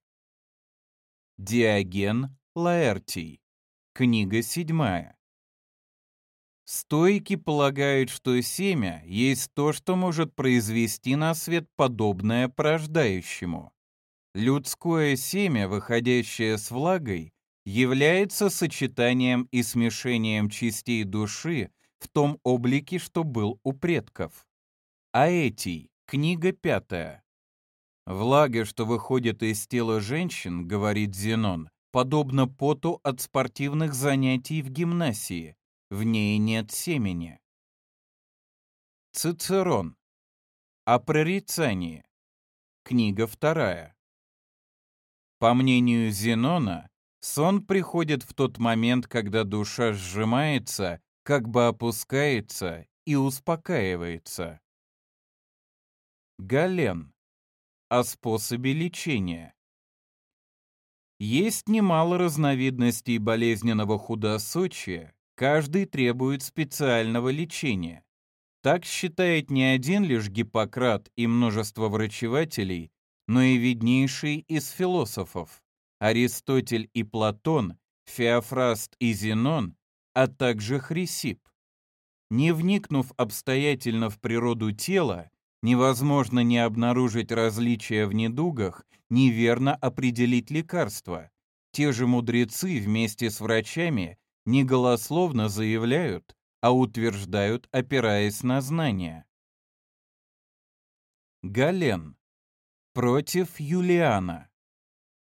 Диоген Лаэртий. Книга седьмая. Стоики полагают, что семя есть то, что может произвести на свет подобное порождающему. Людское семя, выходящее с влагой, является сочетанием и смешением частей души в том облике, что был у предков. Аэтий, книга пятая. Влага, что выходит из тела женщин, говорит Зенон, подобно поту от спортивных занятий в гимнасии, в ней нет семени. Цицерон. О прорицании. Книга вторая. По мнению Зенона, сон приходит в тот момент, когда душа сжимается, как бы опускается и успокаивается. Гален. О способе лечения. Есть немало разновидностей болезненного худосочия, Каждый требует специального лечения. Так считает не один лишь Гиппократ и множество врачевателей, но и виднейшие из философов – Аристотель и Платон, Феофраст и Зенон, а также Хрисип. Не вникнув обстоятельно в природу тела, невозможно не обнаружить различия в недугах, неверно определить лекарства. Те же мудрецы вместе с врачами не голословно заявляют, а утверждают, опираясь на знания. Гален. Против Юлиана.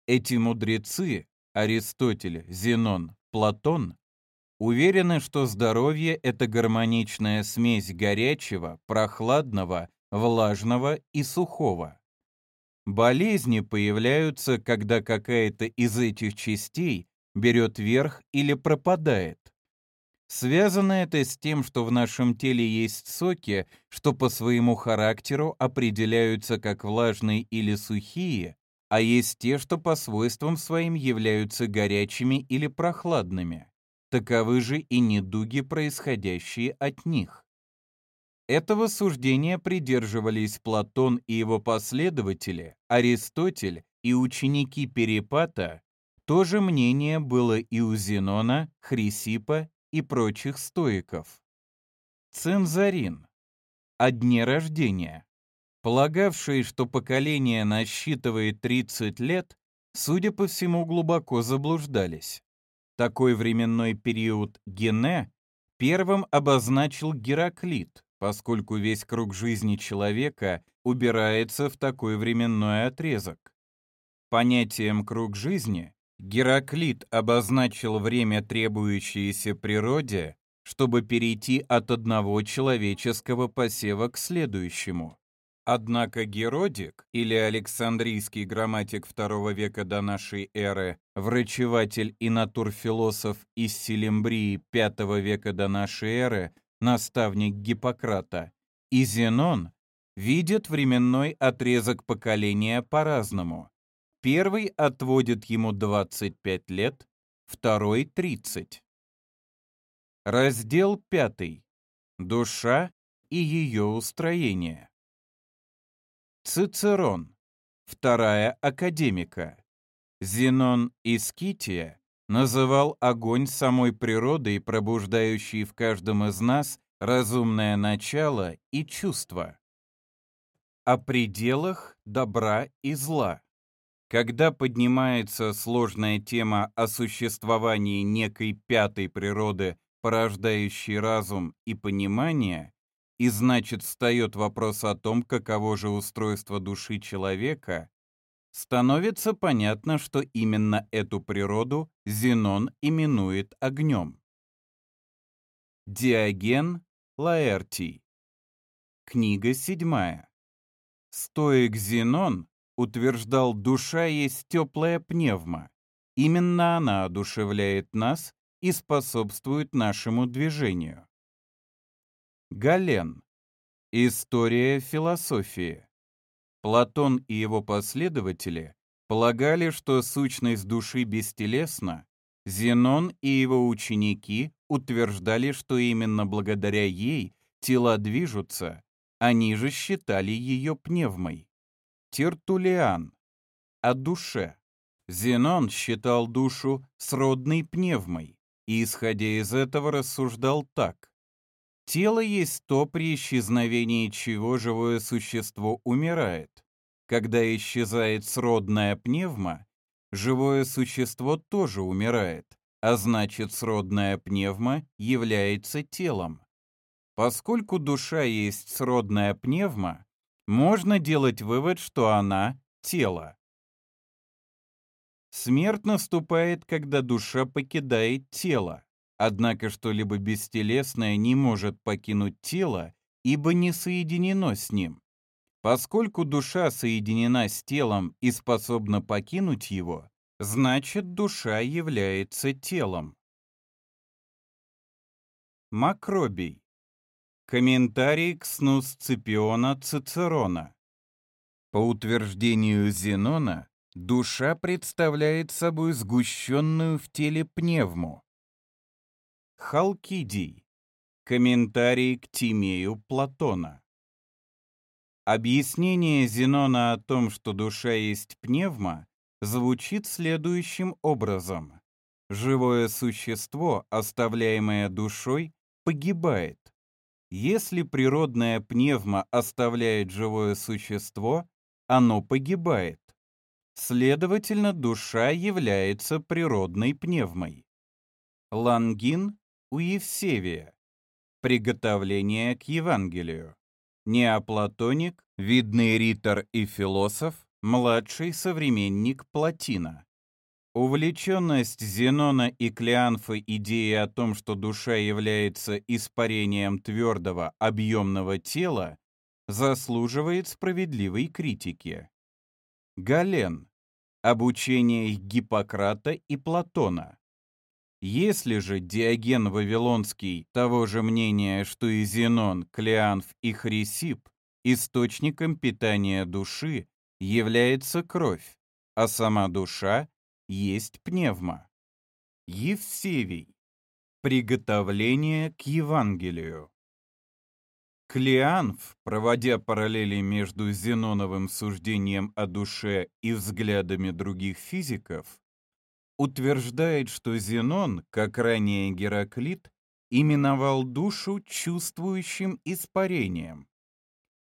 Эти мудрецы, Аристотель, Зенон, Платон, уверены, что здоровье — это гармоничная смесь горячего, прохладного, влажного и сухого. Болезни появляются, когда какая-то из этих частей берет верх или пропадает. Связано это с тем, что в нашем теле есть соки, что по своему характеру определяются как влажные или сухие, а есть те, что по свойствам своим являются горячими или прохладными. Таковы же и недуги, происходящие от них. Этого суждения придерживались Платон и его последователи, Аристотель и ученики Перепата, то же мнение было и у Зенона, Хрисипа и прочих стоиков. Цензарин. О дне рождения. Полагавший, что поколение насчитывает 30 лет, судя по всему, глубоко заблуждались. Такой временной период Гене первым обозначил Гераклит, поскольку весь круг жизни человека убирается в такой временной отрезок. Понятием «круг жизни» Гераклит обозначил время, требующееся природе, чтобы перейти от одного человеческого посева к следующему. Однако Геродик, или Александрийский грамматик II века до нашей эры, врачеватель и натурфилософ из Селембрии V века до нашей эры, наставник Гиппократа, и Зенон видят временной отрезок поколения по-разному. Первый отводит ему 25 лет, второй — 30. Раздел 5. Душа и ее устроение. Цицерон. Вторая академика. Зенон из Кития называл огонь самой природой, пробуждающий в каждом из нас разумное начало и чувство. О пределах добра и зла. Когда поднимается сложная тема о существовании некой пятой природы, порождающей разум и понимание, и значит встает вопрос о том, каково же устройство души человека, становится понятно, что именно эту природу Зенон именует огнем. Диоген Лаэртий. Книга седьмая. Стоик Зенон утверждал, душа есть теплая пневма. Именно она одушевляет нас и способствует нашему движению. Гален. История философии. Платон и его последователи полагали, что сущность души бестелесна, Зенон и его ученики утверждали, что именно благодаря ей тела движутся, они же считали ее пневмой. Тертулиан. О душе. Зенон считал душу сродной пневмой и, исходя из этого, рассуждал так. Тело есть то, при исчезновении чего живое существо умирает. Когда исчезает сродная пневма, живое существо тоже умирает, а значит сродная пневма является телом. Поскольку душа есть сродная пневма, можно делать вывод, что она – тело. Смерть наступает, когда душа покидает тело. Однако что-либо бестелесное не может покинуть тело, ибо не соединено с ним. Поскольку душа соединена с телом и способна покинуть его, значит душа является телом. Макробий. Комментарий к сну Сципиона Цицерона. По утверждению Зенона, Душа представляет собой сгущенную в теле пневму. Халкидий. Комментарий к Тимею Платона. Объяснение Зенона о том, что душа есть пневма, звучит следующим образом. Живое существо, оставляемое душой, погибает. Если природная пневма оставляет живое существо, оно погибает. Следовательно, душа является природной пневмой. Лангин у Евсевия. Приготовление к Евангелию. Неоплатоник, видный ритор и философ, младший современник Платина. Увлеченность Зенона и Клеанфа идеей о том, что душа является испарением твердого, объемного тела, заслуживает справедливой критики. Гален. Обучение Гиппократа и Платона. Если же Диоген Вавилонский того же мнения, что и Зенон, Клеанф и Хрисип, источником питания души является кровь, а сама душа есть пневма. Евсевий. Приготовление к Евангелию. Клеанф, проводя параллели между Зеноновым суждением о душе и взглядами других физиков, утверждает, что Зенон, как ранее Гераклит, именовал душу чувствующим испарением.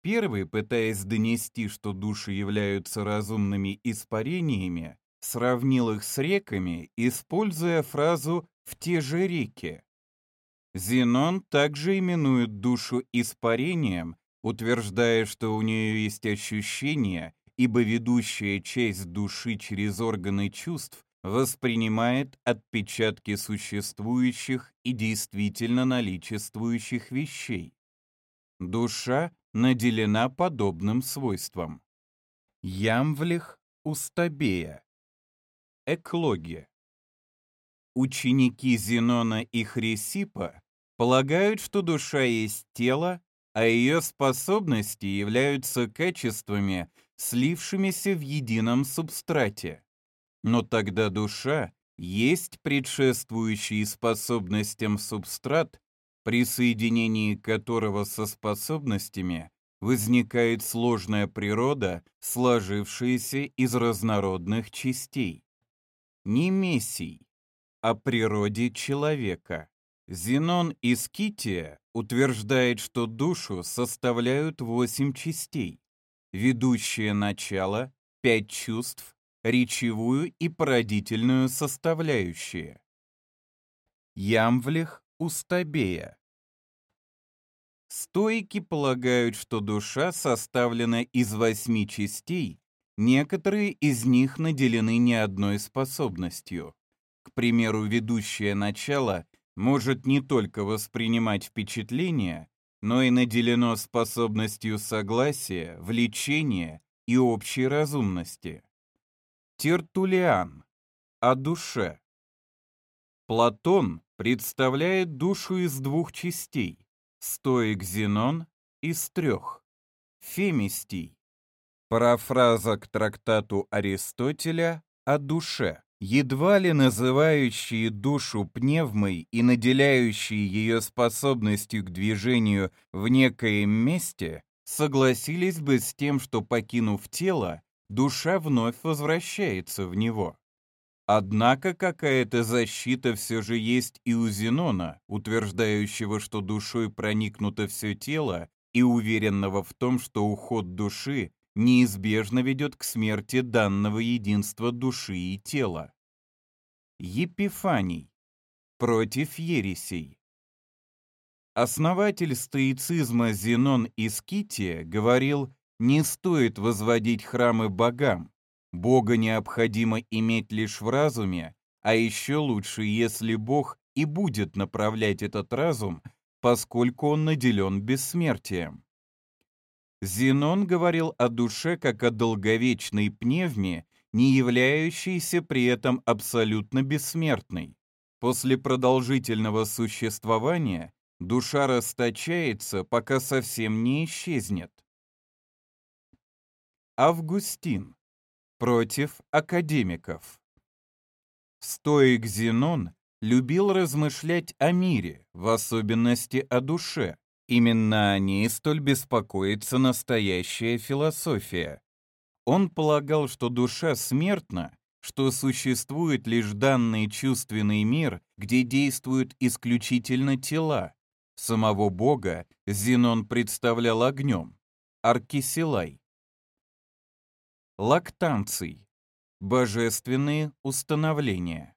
Первый, пытаясь донести, что души являются разумными испарениями, сравнил их с реками, используя фразу «в те же реки». Зенон также именует душу испарением, утверждая, что у нее есть ощущение, ибо ведущая часть души через органы чувств воспринимает отпечатки существующих и действительно наличествующих вещей. Душа наделена подобным свойством. Ямвлих Устабея. Эклоги. Ученики Зенона и Хрисипа полагают, что душа есть тело, а ее способности являются качествами, слившимися в едином субстрате. Но тогда душа есть предшествующий способностям субстрат, при соединении которого со способностями возникает сложная природа, сложившаяся из разнородных частей. Немесий о природе человека. Зенон из Кития утверждает, что душу составляют восемь частей. Ведущее начало, пять чувств, речевую и породительную составляющие. Ямвлих Устабея. Стоики полагают, что душа составлена из восьми частей, некоторые из них наделены не одной способностью. К примеру, ведущее начало может не только воспринимать впечатления, но и наделено способностью согласия, влечения и общей разумности. Тертулиан. О душе. Платон представляет душу из двух частей, стоик Зенон из трех, Фемистий. Парафраза к трактату Аристотеля о душе, едва ли называющие душу пневмой и наделяющие ее способностью к движению в некоем месте, согласились бы с тем, что, покинув тело, душа вновь возвращается в него. Однако какая-то защита все же есть и у Зенона, утверждающего, что душой проникнуто все тело, и уверенного в том, что уход души неизбежно ведет к смерти данного единства души и тела. Епифаний. Против ересей. Основатель стоицизма Зенон из Кития говорил, не стоит возводить храмы богам, Бога необходимо иметь лишь в разуме, а еще лучше, если Бог и будет направлять этот разум, поскольку он наделен бессмертием. Зенон говорил о душе как о долговечной пневме, не являющейся при этом абсолютно бессмертной. После продолжительного существования душа расточается, пока совсем не исчезнет. Августин. Против академиков. Стоик Зенон любил размышлять о мире, в особенности о душе, Именно о ней столь беспокоится настоящая философия. Он полагал, что душа смертна, что существует лишь данный чувственный мир, где действуют исключительно тела. Самого Бога Зенон представлял огнем. Аркисилай. Лактанций. Божественные установления.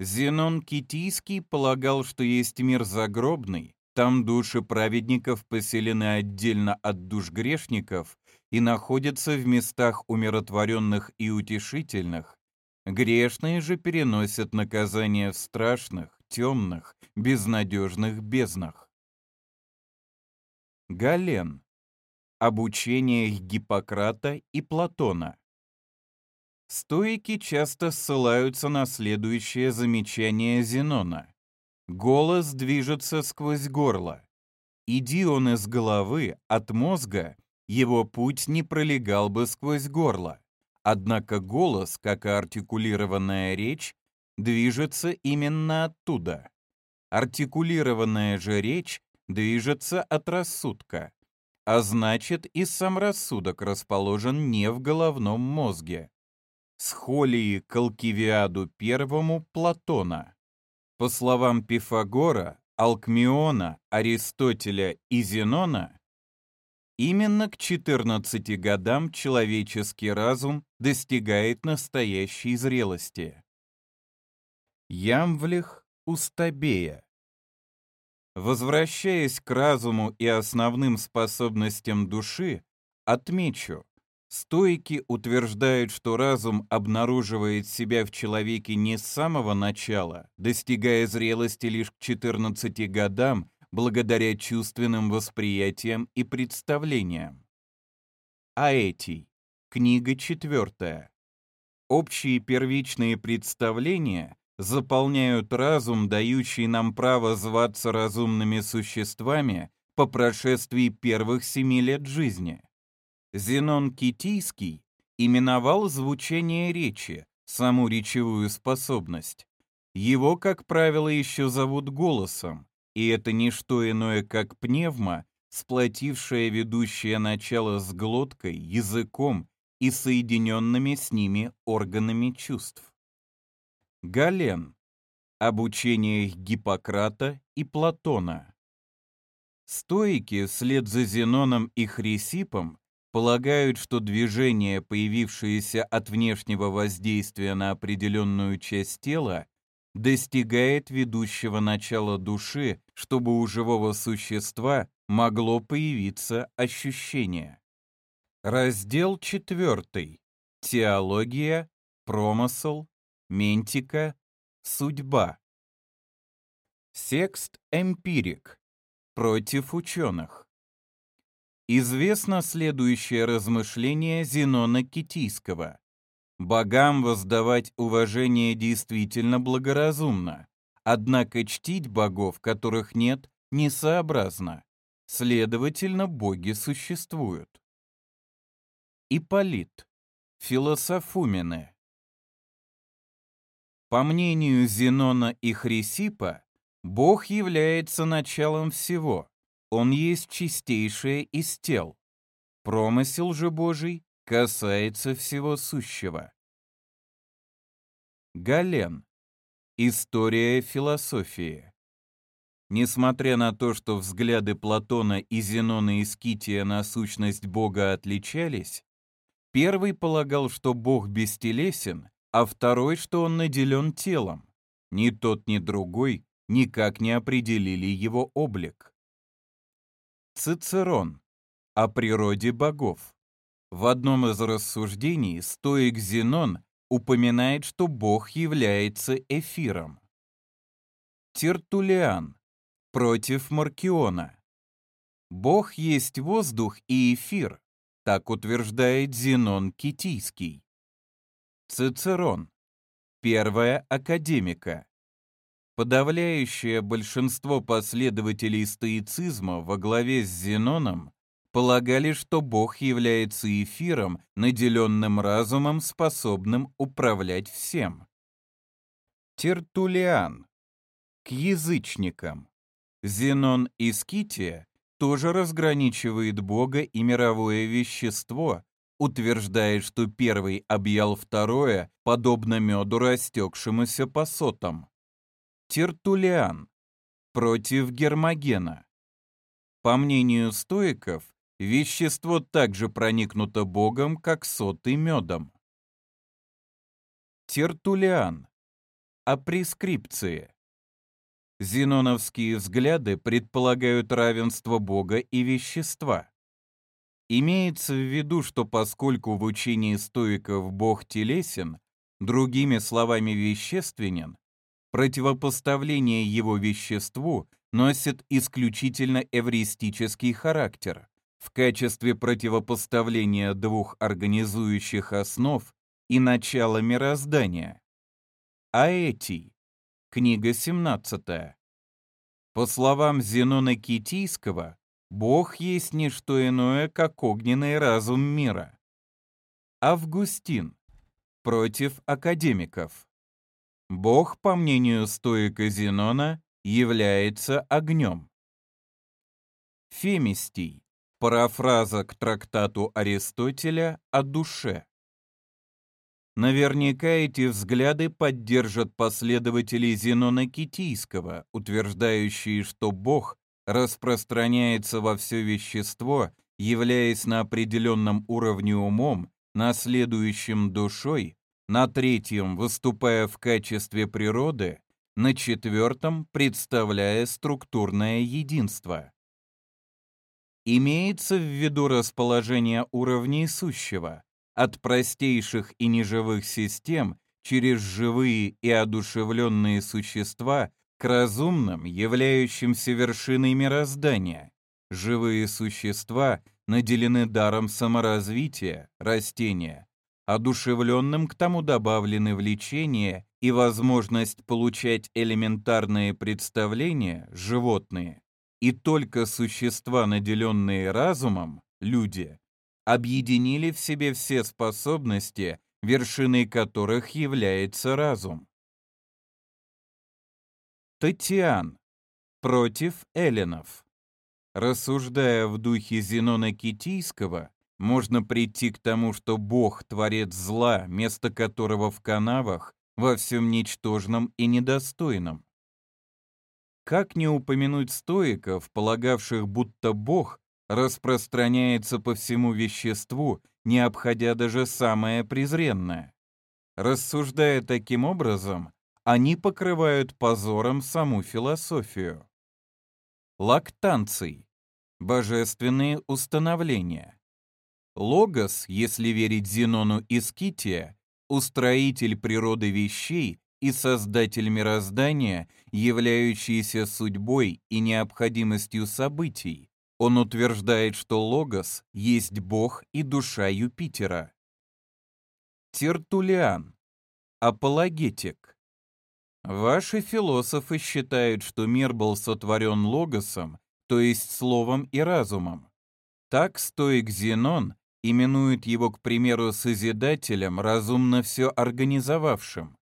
Зенон Китийский полагал, что есть мир загробный, там души праведников поселены отдельно от душ грешников и находятся в местах умиротворенных и утешительных. Грешные же переносят наказание в страшных, темных, безнадежных безднах. Гален. Обучение Гиппократа и Платона. Стоики часто ссылаются на следующее замечание Зенона. Голос движется сквозь горло. Иди он из головы, от мозга, его путь не пролегал бы сквозь горло. Однако голос, как и артикулированная речь, движется именно оттуда. Артикулированная же речь движется от рассудка, а значит и сам рассудок расположен не в головном мозге. Схолии к Алкивиаду первому Платона. По словам Пифагора, Алкмиона, Аристотеля и Зенона, именно к 14 годам человеческий разум достигает настоящей зрелости. Ямвлих Устабея Возвращаясь к разуму и основным способностям души, отмечу, Стоики утверждают, что разум обнаруживает себя в человеке не с самого начала, достигая зрелости лишь к 14 годам, благодаря чувственным восприятиям и представлениям. Аэтий. Книга четвертая. Общие первичные представления заполняют разум, дающий нам право зваться разумными существами по прошествии первых семи лет жизни. Зенон Китийский именовал звучание речи, саму речевую способность. Его, как правило, еще зовут голосом, и это не что иное, как пневма, сплотившая ведущее начало с глоткой, языком и соединенными с ними органами чувств. Гален. Обучение Гиппократа и Платона. Стоики, вслед за Зеноном и Хрисипом, полагают, что движение, появившееся от внешнего воздействия на определенную часть тела, достигает ведущего начала души, чтобы у живого существа могло появиться ощущение. Раздел 4. Теология, промысл, ментика, судьба. Секст эмпирик. Против ученых. Известно следующее размышление Зенона Китийского. Богам воздавать уважение действительно благоразумно, однако чтить богов, которых нет, несообразно. Следовательно, боги существуют. Ипполит. Философумены. По мнению Зенона и Хрисипа, Бог является началом всего, Он есть чистейшее из тел. Промысел же Божий касается всего сущего. Гален. История философии. Несмотря на то, что взгляды Платона и Зенона из Кития на сущность Бога отличались, первый полагал, что Бог бестелесен, а второй, что он наделен телом. Ни тот, ни другой никак не определили его облик. Цицерон. О природе богов. В одном из рассуждений стоик Зенон упоминает, что Бог является эфиром. Тертулиан против Маркиона. Бог есть воздух и эфир, так утверждает Зенон Китийский. Цицерон. Первая академика. Подавляющее большинство последователей стоицизма во главе с Зеноном полагали, что Бог является эфиром, наделенным разумом, способным управлять всем. Тертулиан. К язычникам. Зенон из Кития тоже разграничивает Бога и мировое вещество, утверждает, что первый объял второе, подобно меду, растекшемуся по сотам. Тертулиан. Против Гермогена. По мнению стоиков, вещество также проникнуто Богом, как соты медом. Тертулиан. О прескрипции. Зеноновские взгляды предполагают равенство Бога и вещества. Имеется в виду, что поскольку в учении стоиков Бог телесен, другими словами вещественен, противопоставление его веществу носит исключительно эвристический характер в качестве противопоставления двух организующих основ и начала мироздания. Аэтий Книга 17. По словам Зенона Китийского, Бог есть не что иное, как огненный разум мира. Августин. Против академиков. Бог, по мнению стоика Зенона, является огнем. Фемистий. Парафраза к трактату Аристотеля о душе. Наверняка эти взгляды поддержат последователи Зенона Китийского, утверждающие, что Бог распространяется во все вещество, являясь на определенном уровне умом, на следующем душой, на третьем выступая в качестве природы, на четвертом представляя структурное единство. Имеется в виду расположение уровней сущего – от простейших и неживых систем через живые и одушевленные существа к разумным, являющимся вершиной мироздания. Живые существа наделены даром саморазвития, растения, одушевленным к тому добавлены влечение и возможность получать элементарные представления, животные, и только существа, наделенные разумом, люди, объединили в себе все способности, вершиной которых является разум. Татьян против эллинов. Рассуждая в духе Зенона Китийского, можно прийти к тому, что Бог — творец зла, место которого в канавах, во всем ничтожном и недостойном. Как не упомянуть стоиков, полагавших, будто Бог распространяется по всему веществу, не обходя даже самое презренное. Рассуждая таким образом, они покрывают позором саму философию. Лактанций. Божественные установления. Логос, если верить Зенону из устроитель природы вещей и создатель мироздания, являющийся судьбой и необходимостью событий, он утверждает, что Логос есть бог и душа Юпитера. Тертулиан. Апологетик. Ваши философы считают, что мир был сотворен Логосом, то есть словом и разумом. Так стоик Зенон именует его, к примеру, Созидателем, разумно все организовавшим.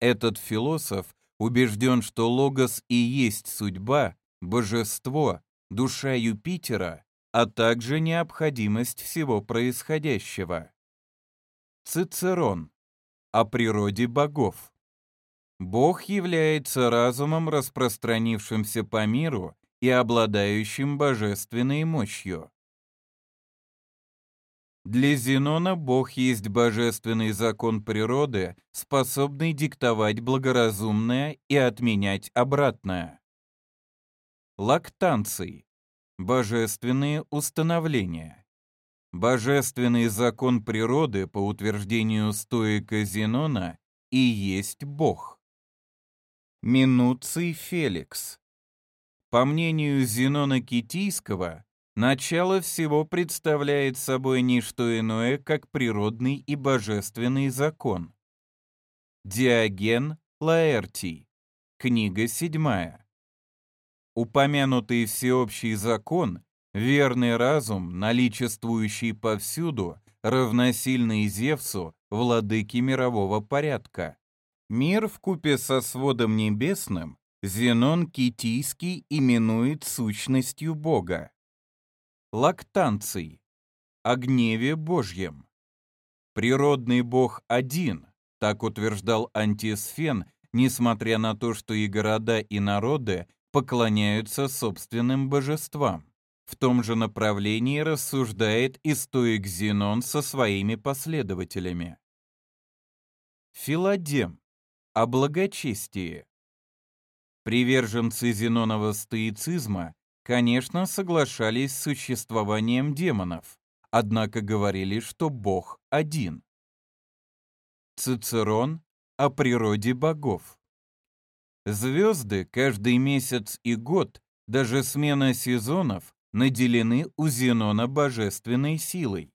Этот философ убежден, что Логос и есть судьба, божество, душа Юпитера, а также необходимость всего происходящего. Цицерон. О природе богов. Бог является разумом, распространившимся по миру и обладающим божественной мощью. Для Зенона Бог есть божественный закон природы, способный диктовать благоразумное и отменять обратное. Лактанций. Божественные установления. Божественный закон природы, по утверждению стоика Зенона, и есть Бог. Минуций Феликс. По мнению Зенона Китийского, Начало всего представляет собой не что иное, как природный и божественный закон. Диоген Лаэртий. Книга седьмая. Упомянутый всеобщий закон, верный разум, наличествующий повсюду, равносильный Зевсу, владыке мирового порядка. Мир в купе со сводом небесным Зенон Китийский именует сущностью Бога. Лактанций. О гневе Божьем. Природный Бог один, так утверждал Антисфен, несмотря на то, что и города, и народы поклоняются собственным божествам. В том же направлении рассуждает и стоик Зенон со своими последователями. Филадем. О благочестии. Приверженцы Зенонова стоицизма конечно, соглашались с существованием демонов, однако говорили, что Бог один. Цицерон о природе богов. Звезды каждый месяц и год, даже смена сезонов, наделены у Зенона божественной силой.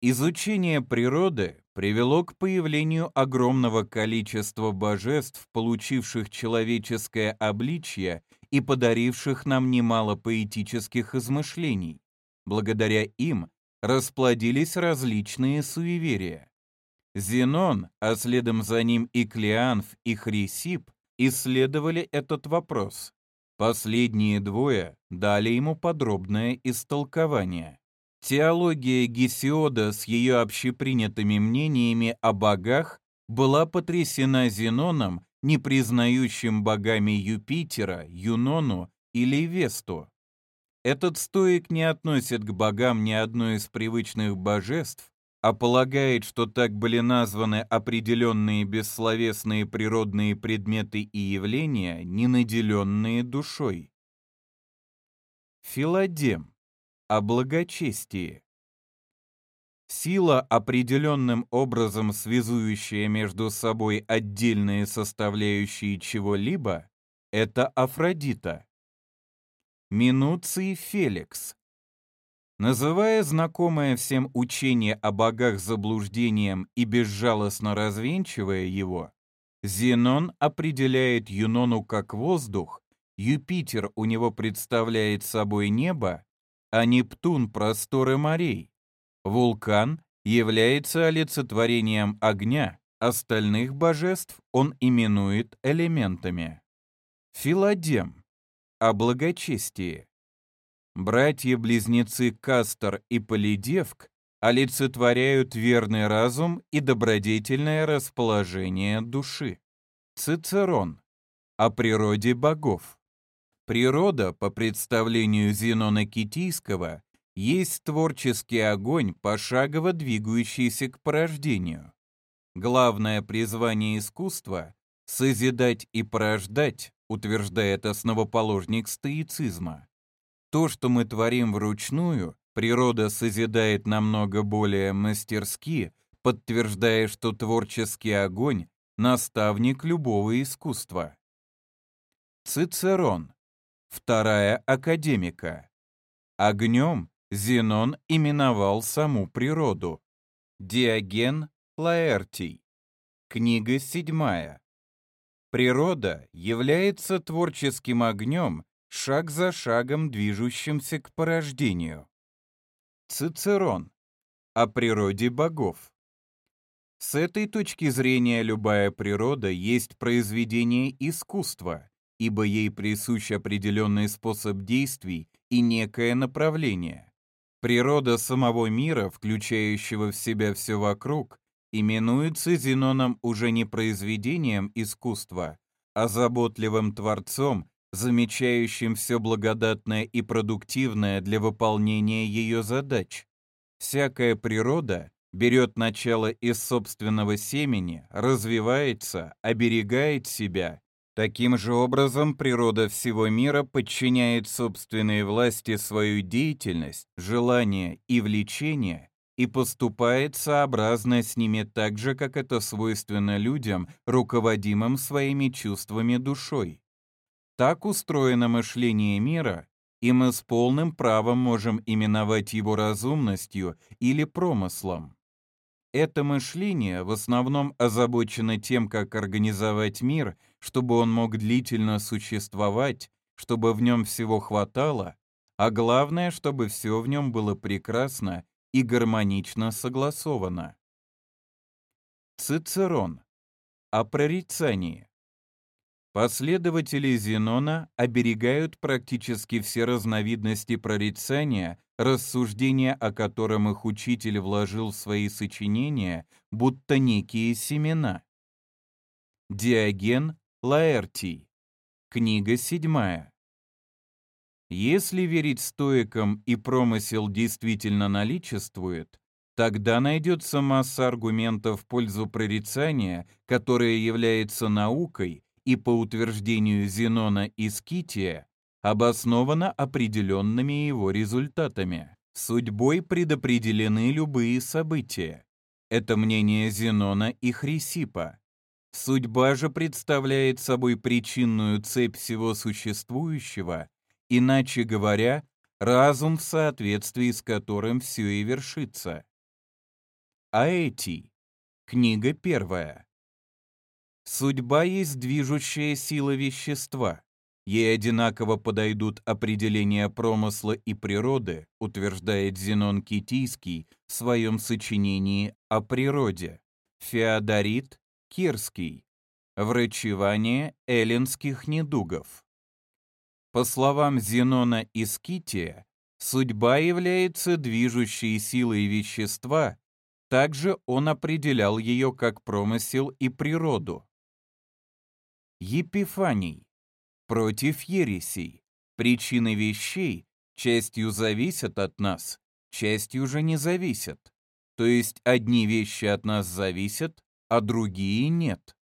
Изучение природы привело к появлению огромного количества божеств, получивших человеческое обличье и подаривших нам немало поэтических измышлений. Благодаря им расплодились различные суеверия. Зенон, а следом за ним и Клеанф, и Хрисип исследовали этот вопрос. Последние двое дали ему подробное истолкование. Теология Гесиода с ее общепринятыми мнениями о богах была потрясена Зеноном не признающим богами Юпитера, Юнону или Весту. Этот стоик не относит к богам ни одной из привычных божеств, а полагает, что так были названы определенные бессловесные природные предметы и явления, не наделенные душой. Филадем. О благочестии. Сила, определенным образом связующая между собой отдельные составляющие чего-либо, это Афродита. Минуций Феликс. Называя знакомое всем учение о богах заблуждением и безжалостно развенчивая его, Зенон определяет Юнону как воздух, Юпитер у него представляет собой небо, а Нептун — просторы морей. Вулкан является олицетворением огня, остальных божеств он именует элементами. Филадем о благочестии. Братья-близнецы Кастор и Полидевк олицетворяют верный разум и добродетельное расположение души. Цицерон о природе богов. Природа, по представлению Зенона Китийского, есть творческий огонь, пошагово двигающийся к порождению. Главное призвание искусства — созидать и порождать, утверждает основоположник стоицизма. То, что мы творим вручную, природа созидает намного более мастерски, подтверждая, что творческий огонь — наставник любого искусства. Цицерон. Вторая академика. Огнем Зенон именовал саму природу. Диоген Лаэртий. Книга седьмая. Природа является творческим огнем, шаг за шагом движущимся к порождению. Цицерон. О природе богов. С этой точки зрения любая природа есть произведение искусства, ибо ей присущ определенный способ действий и некое направление. Природа самого мира, включающего в себя все вокруг, именуется Зеноном уже не произведением искусства, а заботливым Творцом, замечающим все благодатное и продуктивное для выполнения ее задач. Всякая природа берет начало из собственного семени, развивается, оберегает себя. Таким же образом природа всего мира подчиняет собственной власти свою деятельность, желания и влечения и поступает сообразно с ними так же, как это свойственно людям, руководимым своими чувствами душой. Так устроено мышление мира, и мы с полным правом можем именовать его разумностью или промыслом. Это мышление в основном озабочено тем, как организовать мир, чтобы он мог длительно существовать, чтобы в нем всего хватало, а главное, чтобы все в нем было прекрасно и гармонично согласовано. Цицерон. О прорицании. Последователи Зенона оберегают практически все разновидности прорицания, рассуждения о котором их учитель вложил в свои сочинения, будто некие семена. Диоген Лаэртий. Книга седьмая. Если верить стоикам и промысел действительно наличествует, тогда найдется масса аргументов в пользу прорицания, которое является наукой и по утверждению Зенона и Скития обосновано определенными его результатами. Судьбой предопределены любые события. Это мнение Зенона и Хрисипа. Судьба же представляет собой причинную цепь всего существующего, иначе говоря, разум в соответствии с которым все и вершится. Аэти. Книга первая. Судьба есть движущая сила вещества. Ей одинаково подойдут определения промысла и природы, утверждает Зенон Китийский в своем сочинении о природе. Феодорит Кирский. Врачевание эллинских недугов. По словам Зенона из Кития, судьба является движущей силой вещества, также он определял ее как промысел и природу. Епифаний. Против ересей. Причины вещей частью зависят от нас, частью же не зависят. То есть одни вещи от нас зависят, а другие нет.